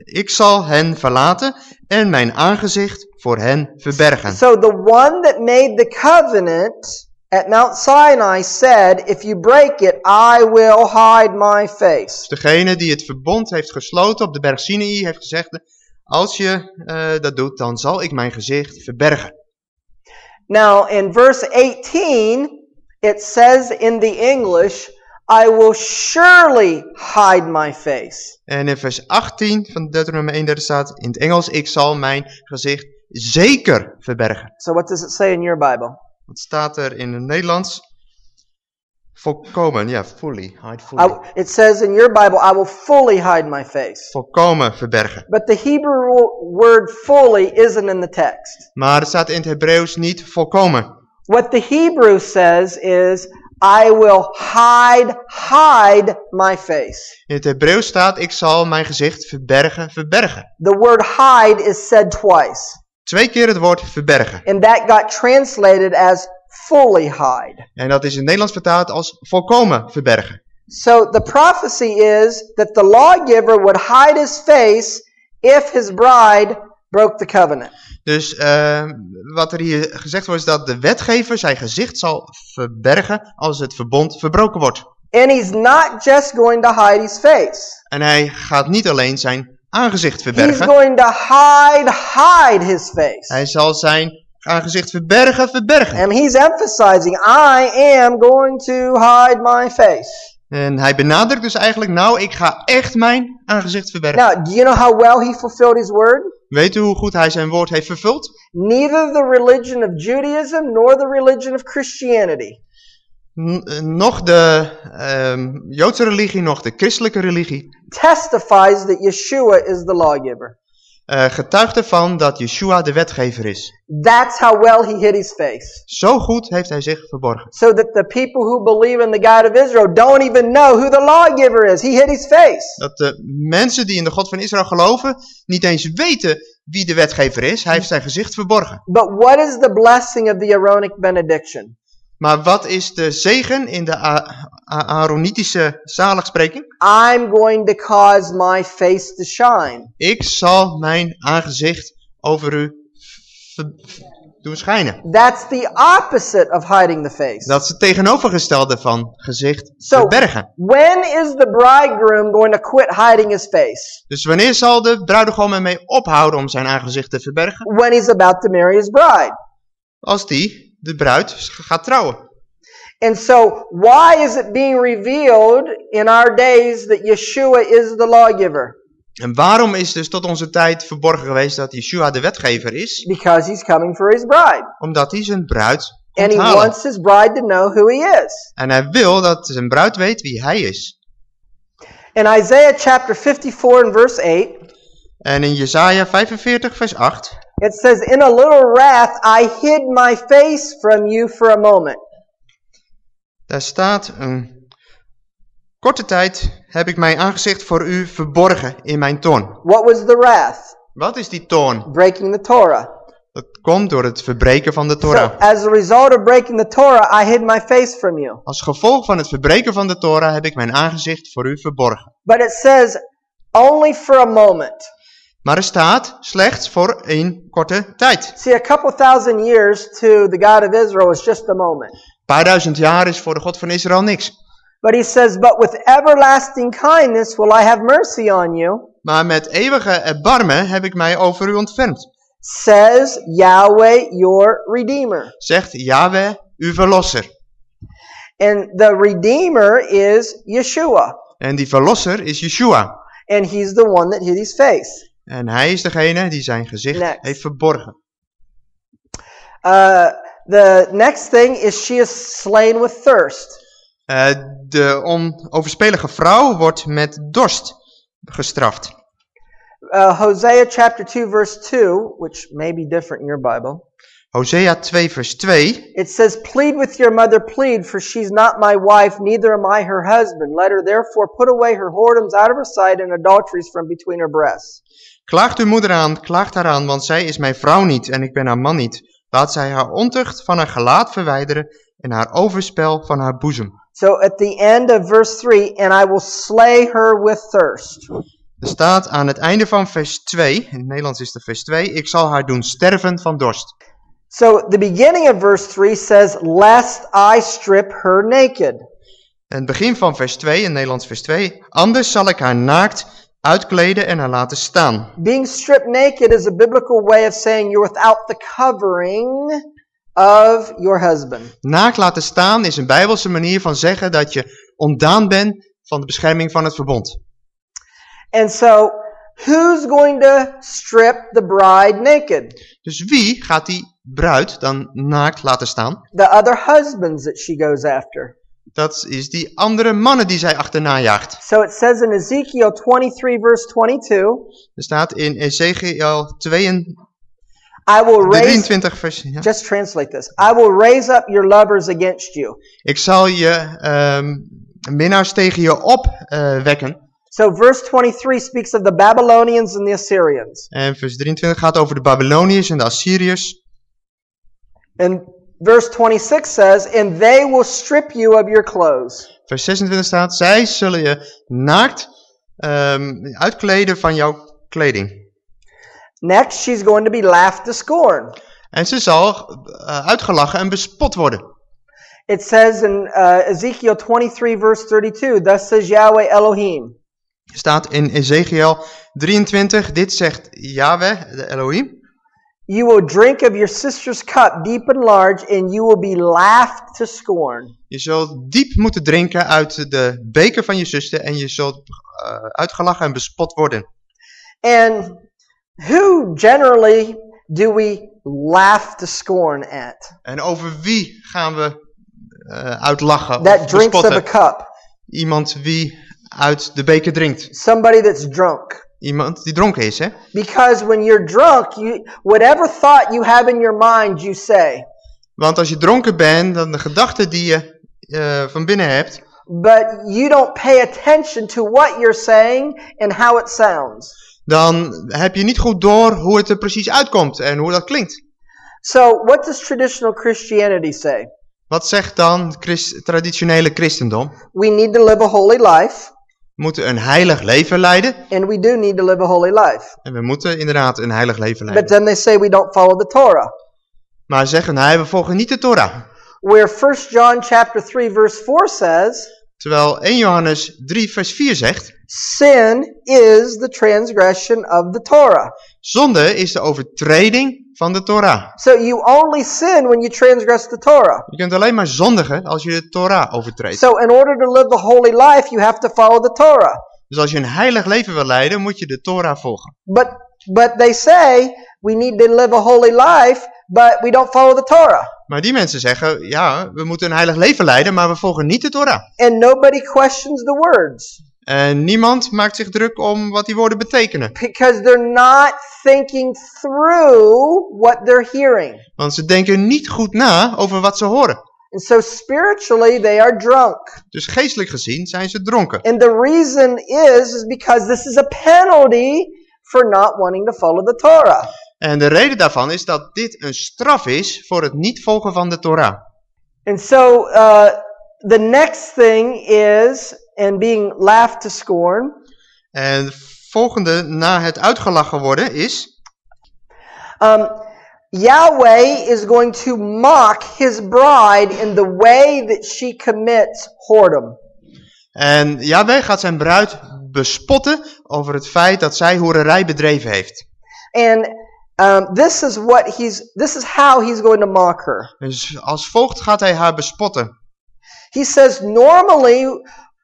Ik zal hen verlaten en mijn aangezicht voor hen verbergen. So the one that made the covenant at Mount Sinai said, If you break it, I will hide my face. Degene die het verbond heeft gesloten op de berg Sinai heeft gezegd, als je eh, dat doet, dan zal ik mijn gezicht verbergen. Now, in verse 18, it says in the English, I will surely hide my face. En in vers 18 van Deuteronomium 31 staat in het Engels, ik zal mijn gezicht zeker verbergen. So, what does it say in your Bible? Wat staat er in het Nederlands? Volkomen, ja, fully, hide fully. I, it says in your Bible, I will fully hide my face. Volkomen verbergen. But the Hebrew word fully isn't in the text. Maar het staat in het Hebreeuws niet volkomen. What the Hebrew says is, I will hide, hide my face. In het Hebreeuws staat, ik zal mijn gezicht verbergen, verbergen. The word hide is said twice, Twee keer het woord verbergen. and that got translated as fully hide. En dat is in het Nederlands vertaald als volkomen verbergen. So the prophecy is that the lawgiver would hide his face if his bride broke the covenant. Dus eh, wat er hier gezegd wordt is dat de wetgever zijn gezicht zal verbergen als het verbond verbroken wordt. And he's not just going to hide his face. En hij gaat niet alleen zijn aangezicht He's verbergen. going to hide, hide his face. Hij zal zijn aangezicht verbergen, verbergen. And he's emphasizing, I am going to hide my face. En hij benadrukt dus eigenlijk, nou ik ga echt mijn aangezicht verbergen. Now, do you know how well he fulfilled his word? Weet u hoe goed hij zijn woord heeft vervuld? Neither the religion of Judaism nor the religion of Christianity N- eh, nog de ehm, Joodse religie, nog de christelijke religie testifies that Yeshua is the lawgiver. Eh, getuigt ervan dat Yeshua de wetgever is. That's how well he hid his face. Zo goed heeft hij zich verborgen. So that the people who believe in the God of Israel don't even know who the lawgiver is. He hid his face. Dat de mensen die in de God van Israël geloven niet eens weten wie de wetgever is. Hij heeft zijn gezicht verborgen. But what is the blessing of the Aaronic benediction? Maar wat is de zegen in de Aaronitische zaligspreking? I'm going to cause my face to shine. Ik zal mijn aangezicht over u doen schijnen. That's the opposite of hiding the face. Dat is het tegenovergestelde van gezicht verbergen. When is the bridegroom going to quit hiding his face? Dus wanneer zal de bruidegom ermee ophouden om zijn aangezicht te verbergen? When he's about to marry his bride. Als die de bruid gaat trouwen. And so, why is it being revealed in our days that Yeshua is the lawgiver? En waarom is dus tot onze tijd verborgen geweest dat Yeshua de wetgever is? Because he's coming for his bride. Omdat hij zijn bruid And komt he halen. wants his bride to know who he is. En hij wil dat zijn bruid weet wie hij is. In Isaiah chapter 54 and verse 8, En in Jesaja 45 vers 8. It says, In a little wrath I hid my face from you for a moment. Daar staat een korte tijd heb ik mijn aangezicht voor u verborgen in mijn toorn. What was the wrath? Wat is die toorn? Breaking the Torah. Dat komt door het verbreken van de So, Torah. as a result of breaking the Torah, I hid my face from you. Als gevolg van het verbreken van de Torah heb ik mijn aangezicht voor u verborgen. But it says, only for a moment. Maar er staat slechts voor een korte tijd. See, a couple thousand years to the God of Israel is just a moment. Een paar duizend jaar is voor de God van Israël niks. But he says, But with everlasting kindness will I have mercy on you, Maar met eeuwige erbarmen heb ik mij over u ontfermd. says Yahweh your Redeemer. Zegt Yahweh, uw verlosser. And the Redeemer is Yeshua. En die verlosser is Yeshua. And he's the one that hid his face. En hij is degene die zijn gezicht Next. heeft verborgen. Uh, the next thing is she is slain with thirst. Eh, de onoverspelige vrouw wordt met dorst gestraft. Uh, Hosea chapter 2, verse 2, which may be different in your Bible. Hosea 2 vers 2. It says, Plead with your mother, plead, for she's not my wife, neither am I her husband. Let her therefore put away her whoredoms out of her sight and adulteries from between her breasts. Klaagt uw moeder aan, klaagt haar aan, want zij is mijn vrouw niet en ik ben haar man niet. Laat zij haar ontucht van haar gelaat verwijderen en haar overspel van haar boezem. So at the end of verse 3, and I will slay her with thirst. Er staat aan het einde van vers 2, in het Nederlands is het vers 2, ik zal haar doen sterven van dorst. So the beginning of verse 3 says, Lest I strip her naked. En het begin van vers 2, in Nederlands vers 2, anders zal ik haar naakt uitkleden en haar laten staan. Being stripped naked is a biblical way of saying you're without the covering of your husband. Naakt laten staan is een bijbelse manier van zeggen dat je ontdaan bent van de bescherming van het verbond. And so, who's going to strip the bride naked? Dus wie gaat die bruid dan naakt laten staan? The other husbands that she goes after. Dat is die andere mannen die zij achterna jaagt. So it says in Ezekiel 23, verse 22, Er staat in Ezekiel 22, I will raise, 23 vers... ja. just translate this, I will raise up your lovers against you. Ik zal je ehm minnaars tegen je opwekken. So verse 23 speaks of the Babylonians and the Assyrians. en vers 23 gaat over de Babyloniërs en de Assyriërs. And verse 26 says, And they will strip you of your clothes. Vers 26 staat, zij zullen je naakt ehm, uitkleden van jouw kleding. Next, she's going to be laughed to scorn. En ze zal eh, uitgelachen en bespot worden. It says in uh, Ezekiel 23, verse 32, Thus says Yahweh Elohim. staat in Ezekiel 23, dit zegt Yahweh, de Elohim. You will drink of your sister's cup deep and large, and you will be laughed to scorn. Je zult diep moeten drinken uit de beker van je zuster en je zult eh, uitgelachen en bespot worden. And who generally do we laugh to scorn at? En over wie gaan we eh, uitlachen That of drinks of a cup. Iemand wie uit de beker drinkt. Somebody that's drunk. Iemand die dronken is, hè? Because when you're drunk, you whatever thought you have in your mind, you say. Want als je dronken bent, dan de gedachten die je eh, van binnen hebt, But you don't pay attention to what you're saying and how it sounds. dan heb je niet goed door hoe het er precies uitkomt en hoe dat klinkt. So, what does traditional Christianity say? Wat zegt dan traditionele christendom? We need to live a holy life, We moeten een heilig leven leiden. and we do need to live a holy life. En we moeten inderdaad een heilig leven But leiden. then they say we don't follow the Torah. Maar zeggen, nee, we volgen niet de Torah. Where 1 John chapter 3 verse 4 says, Terwijl 1 Johannes 3 vers 4 zegt, sin is the transgression of the Torah. zonde is de overtreding van de Torah. So you only sin when you transgress the Torah. Je kunt alleen maar zondigen als je de Torah overtreedt. So in order to live the holy life, you have to follow the Torah. Dus als je een heilig leven wil leiden, moet je de Torah volgen. But but they say we need to live a holy life, but we don't follow the Torah. Maar die mensen zeggen, ja, we moeten een heilig leven leiden, maar we volgen niet de Torah. And nobody questions the words En niemand maakt zich druk om wat die woorden betekenen. because they're not thinking through what they're hearing. Want ze denken niet goed na over wat ze horen. And so spiritually they are drunk. Dus geestelijk gezien zijn ze dronken. And the reason is is because this is a penalty for not wanting to follow the Torah. En de reden daarvan is dat dit een straf is voor het niet volgen van de Torah. And so uh, the next thing is, and being laughed to scorn, En volgende na het uitgelachen worden is, um, Yahweh is going to mock his bride in the way that she commits whoredom. en Yahweh gaat zijn bruid bespotten over het feit dat zij hoererij bedreven heeft. And um, this is what he's, this is how he's going to mock her. Dus als volgt gaat hij haar bespotten. He says normally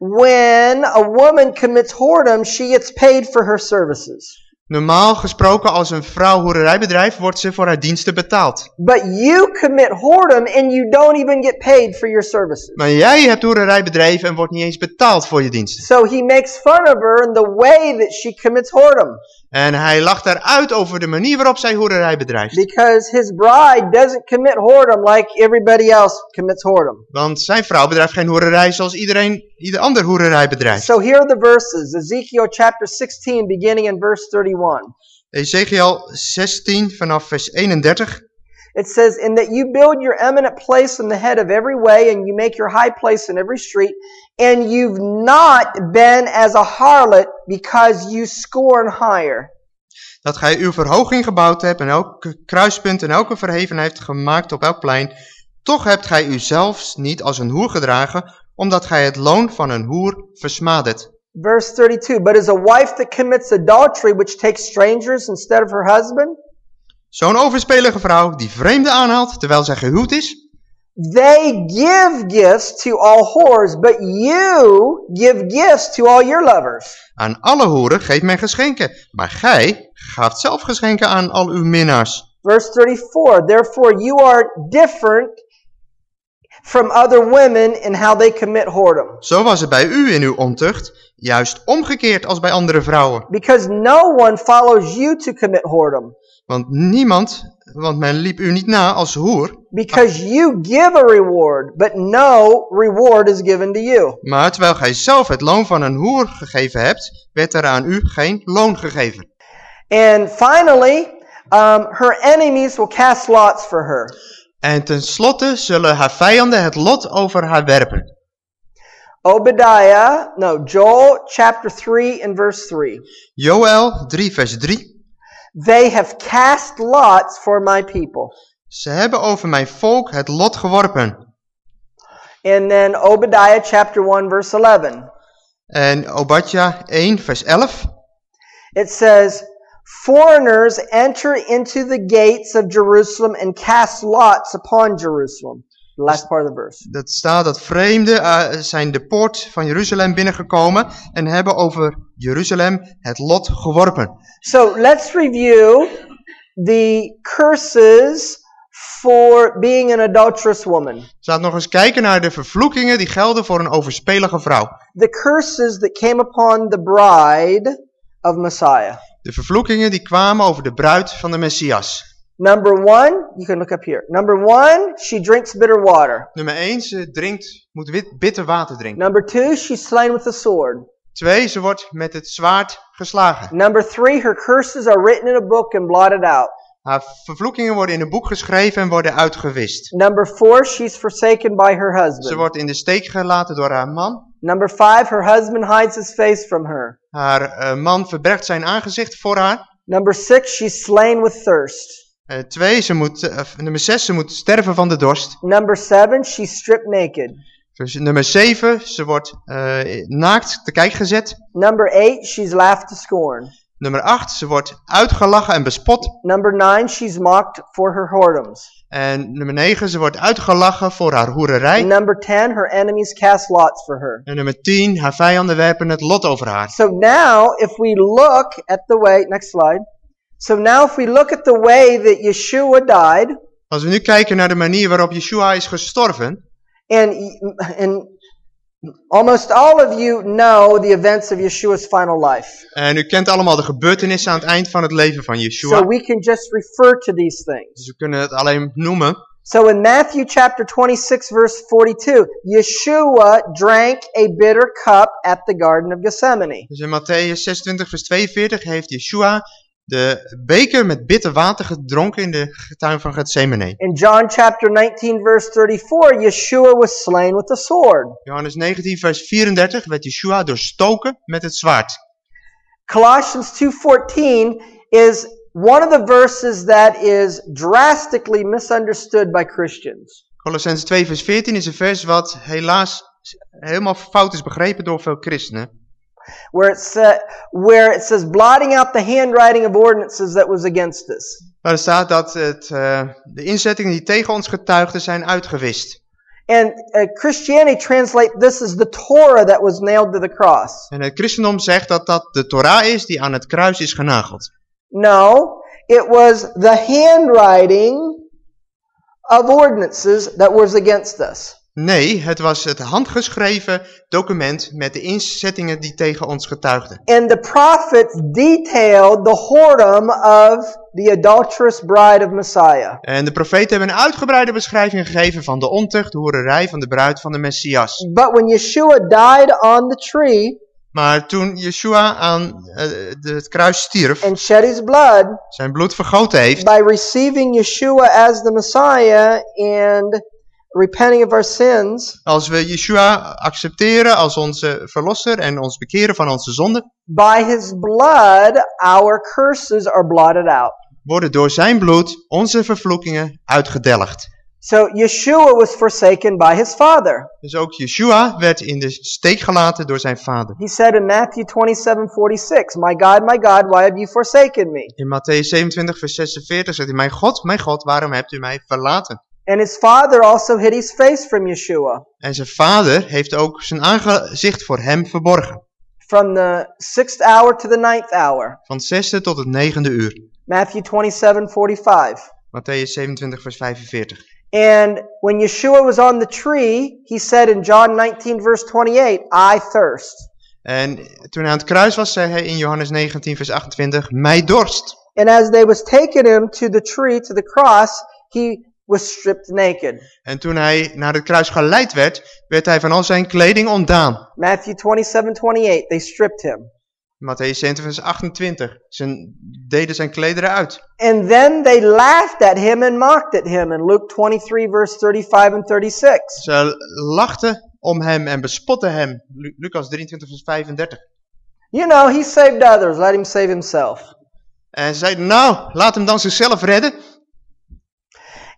when a woman commits whoredom, she gets paid for her services. Normaal gesproken als een vrouw hoererij bedrijft, wordt ze voor haar diensten betaald. But you commit whoredom and you don't even get paid for your services. Maar jij hebt hoererij bedreven en wordt niet eens betaald voor je diensten. So he makes fun of her in the way that she commits whoredom. En hij lacht daaruit over de manier waarop zij hoererij bedrijft. Because his bride doesn't commit whoredom like everybody else commits whoredom. Want zijn vrouw bedrijft geen hoererij zoals iedereen, ieder ander hoererij bedrijft. So here are the verses. Ezekiel chapter 16 beginning in verse 31. Ezekiel 16 vanaf vers 31. It says, In that you build your eminent place in the head of every way, and you make your high place in every street, and you've not been as a harlot because you scorn higher. Dat gij uw verhoging gebouwd hebt en elk kruispunt en elke verhevenheid gemaakt op elk plein. Toch hebt gij u zelfs niet als een hoer gedragen, omdat gij het loon van een hoer versmaadet. Verse 32 But as a wife that commits adultery, which takes strangers instead of her husband, Zo'n overspelige vrouw die vreemde aanhaalt terwijl zij gehuwd is. they give gifts to all whores, but you give gifts to all your lovers. Aan alle hoeren geeft men geschenken, maar gij gaaft zelf geschenken aan al uw minnaars. Verse 34 Therefore you are different from other women in how they commit whoredom. Zo was het bij u in uw ontucht, juist omgekeerd als bij andere vrouwen. Because no one follows you to commit whoredom. Want niemand, want men liep u niet na als hoer, Because you give a reward, but no reward is given to you. maar terwijl gij zelf het loon van een hoer gegeven hebt, werd er aan u geen loon gegeven. And finally, um, her enemies will cast lots for her. En tenslotte zullen haar vijanden het lot over haar werpen. Obadiah, no, Joel chapter 3 and verse 3. Joël 3 vers 3. They have cast lots for my people. Ze hebben over mijn volk het lot geworpen. And then Obadiah chapter 1 verse 11. En Obadja 1 vers 11. It says, Foreigners enter into the gates of Jerusalem and cast lots upon Jerusalem. Last part of the verse. Dat staat dat vreemden eh, zijn de poort van Jeruzalem binnengekomen en hebben over Jeruzalem het lot geworpen. So let's review the curses for being an adulterous woman. Staat nog eens kijken naar de vervloekingen die gelden voor een overspelige vrouw. The curses that came upon the bride of Messiah. De vervloekingen die kwamen over de bruid van de Messias. Number one, you can look up here. Number one, she drinks bitter water. Nummer 1, ze drinkt, moet wit, bitter water drinken. Number two, she's slain with the sword. 2, ze wordt met het zwaard geslagen. Number three, her curses are written in a book and blotted out. Haar vervloekingen worden in een boek geschreven en worden uitgewist. Number four, she's forsaken by her Ze husband. wordt in de steek gelaten door haar man. Number five, her husband hides his face from her. Haar eh, man verbergt zijn aangezicht voor haar. Number six, she's slain with thirst. Eh, twee, ze moet, eh, nummer 6, ze moet sterven van de dorst. Number seven, she's stripped naked. Dus nummer 7, ze wordt eh, naakt te kijk gezet. Number eight, she's laughed to scorn. Nummer 8, ze wordt uitgelachen en bespot. Number nine, she's mocked for her whoredoms. En nummer 9, ze wordt uitgelachen voor haar hoererij. Number ten, her enemies cast lots for her. En nummer 10, haar vijanden werpen het lot over haar. So now, if we look at the way, next slide. So now, if we look at the way that Yeshua died, Als we nu kijken naar de manier waarop Yeshua is gestorven. and and almost all of you know the events of Yeshua's final life. En u kent allemaal de gebeurtenissen aan het eind van het leven van So Yeshua. we can just refer to these things. Dus we kunnen het alleen noemen. So in Matthew chapter 26 verse 42, Yeshua drank a bitter cup at the Garden of Gethsemane. Dus in Matthäus 26 vers 42 heeft Yeshua de beker met bitter water gedronken in de tuin van Gethsemane. In John chapter 19 verse 34, Yeshua was slain with a sword. Johannes 19 vers 34 werd Yeshua doorstoken met het zwaard. Colossians 2:14 is one of the verses that is drastically misunderstood by Christians. Colossense 2 vers 14 is een vers wat helaas helemaal fout is begrepen door veel christenen. Where it, sa- where it says blotting out the handwriting of ordinances that was against us. Waar staat dat het, eh, de inzettingen die tegen ons getuigden zijn uitgewist. And uh, Christianity translate this as the Torah that was nailed to the cross. En het christendom zegt dat dat de Torah is die aan het kruis is genageld. No, it was the handwriting of ordinances that was against us. Nee, het was het handgeschreven document met de inzettingen die tegen ons getuigden. And the prophets detailed the whoredom of the adulterous bride of Messiah. En de profeten hebben een uitgebreide beschrijving gegeven van de ontucht, de hoererij van de bruid van de Messias. But when Yeshua died on the tree Maar toen Yeshua aan eh, de, het kruis stierf, and shed his blood, zijn bloed vergoten heeft, by receiving Yeshua as the Messiah and repenting of our sins, als we Yeshua accepteren als onze verlosser en ons bekeren van onze zonden, by his blood our curses are blotted out. worden door zijn bloed onze vervloekingen uitgedelgd. So Yeshua was forsaken by his father. Dus ook Yeshua werd in de steek gelaten door zijn vader. He said in Matthew 27:46, "My God, my God, why have you forsaken me?" In Matthäus 27 vers 46 zegt hij, mijn God, mijn God, waarom hebt u mij verlaten? And his father also hid his face from Yeshua. En zijn vader heeft ook zijn aangezicht voor hem verborgen. From the sixth hour to the ninth hour. Van het zesde tot het negende uur. Matthew 27:45. Matthäus 27 vers 45. And when Yeshua was on the tree, he said in John 19 verse 28, I thirst. En toen hij aan het kruis was, zei hij in Johannes 19 vers 28, mij dorst. And as they was taking him to the tree, to the cross, he was stripped naked. En toen hij naar het kruis geleid werd, werd hij van al zijn kleding ontdaan. Matthew 27:28, they stripped him. Matthäus 27 vers 28. Ze deden zijn klederen uit. And then they laughed at him and mocked at him in Luke 23 verse 35 and 36. Ze lachten om hem en bespotten hem. Lu- Lucas 23 vers 35. You know, he saved others, let him save himself. En ze zeiden, nou, laat hem dan zichzelf redden.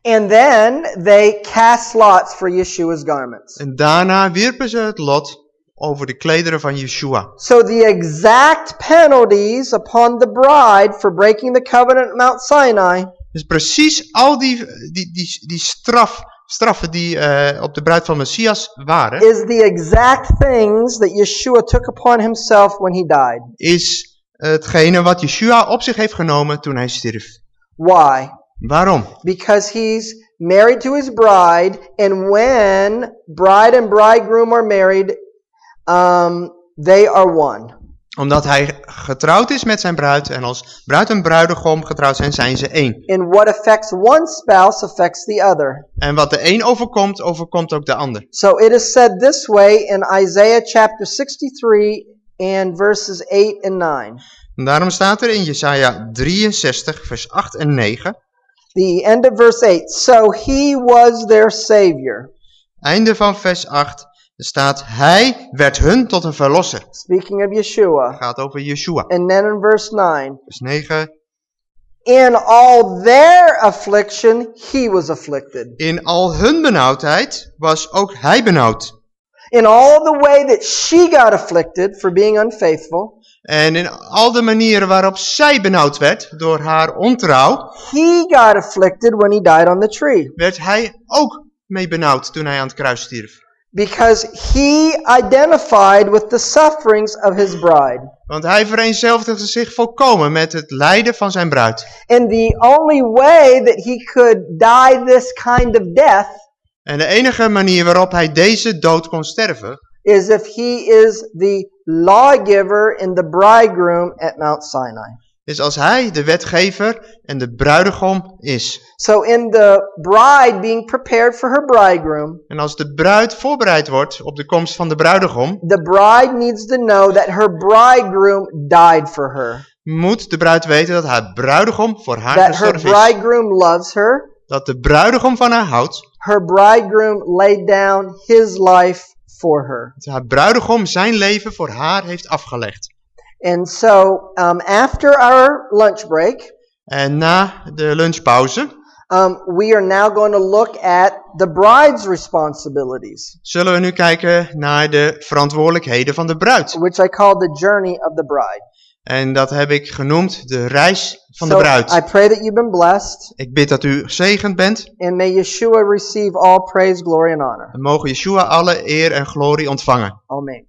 And then they cast lots for Yeshua's garments. En daarna wierpen ze het lot over de klederen van Yeshua. So the exact penalties upon the bride for breaking the covenant at Mount Sinai Dus precies al die, die, die, die straf, straffen die eh, op de bruid van Messias waren, is the exact things that Yeshua took upon himself when he died. is hetgene wat Yeshua op zich heeft genomen toen hij stierf. Why? Waarom? Because he's married to his bride, and when bride and bridegroom are married, um, they are one. Omdat hij getrouwd is met zijn bruid en als bruid en bruidegom getrouwd zijn, zijn ze één. And what affects one spouse affects the other. En wat de een overkomt, overkomt ook de ander. So it is said this way in Isaiah chapter 63 and verses 8 and 9. En daarom staat er in Jesaja 63, vers 8 en 9. The end of verse 8. So he was their savior. Einde van vers 8 er staat, hij werd hun tot een verlosser. Speaking of Yeshua. Het gaat over Yeshua. And then in verse 9. Vers 9, In all their affliction, he was afflicted. in al hun benauwdheid was ook hij benauwd. In all the way that she got afflicted for being unfaithful, En in al de manieren waarop zij benauwd werd door haar ontrouw, he got afflicted when he died on the tree. werd hij ook mee benauwd toen hij aan het kruis stierf. Because he identified with the sufferings of his bride. Want hij vereenzelvigde zich volkomen met het lijden van zijn bruid. And the only way that he could die this kind of death En de enige manier waarop hij deze dood kon sterven, is if he is the lawgiver and the bridegroom at Mount Sinai. is als hij de wetgever en de bruidegom is. So, in the bride being prepared for her bridegroom, En als de bruid voorbereid wordt op de komst van de bruidegom, the bride needs to know that her bridegroom died for her, moet de bruid weten dat haar bruidegom voor haar that her gestorven is. bridegroom loves her, Dat de bruidegom van haar houdt, her bridegroom laid down his life for her. dat haar bruidegom zijn leven voor haar heeft afgelegd. And so, um, after our lunch break, En na de lunchpauze um, we are now going to look at the bride's responsibilities, zullen we nu kijken naar de verantwoordelijkheden van de bruid. which I call the journey of the bride. En dat heb ik genoemd de reis van de so I bruid. pray that you've been blessed, Ik bid dat u gezegend bent and may Yeshua receive all praise, glory, and honor. en mogen Yeshua alle eer en glorie ontvangen. Amen.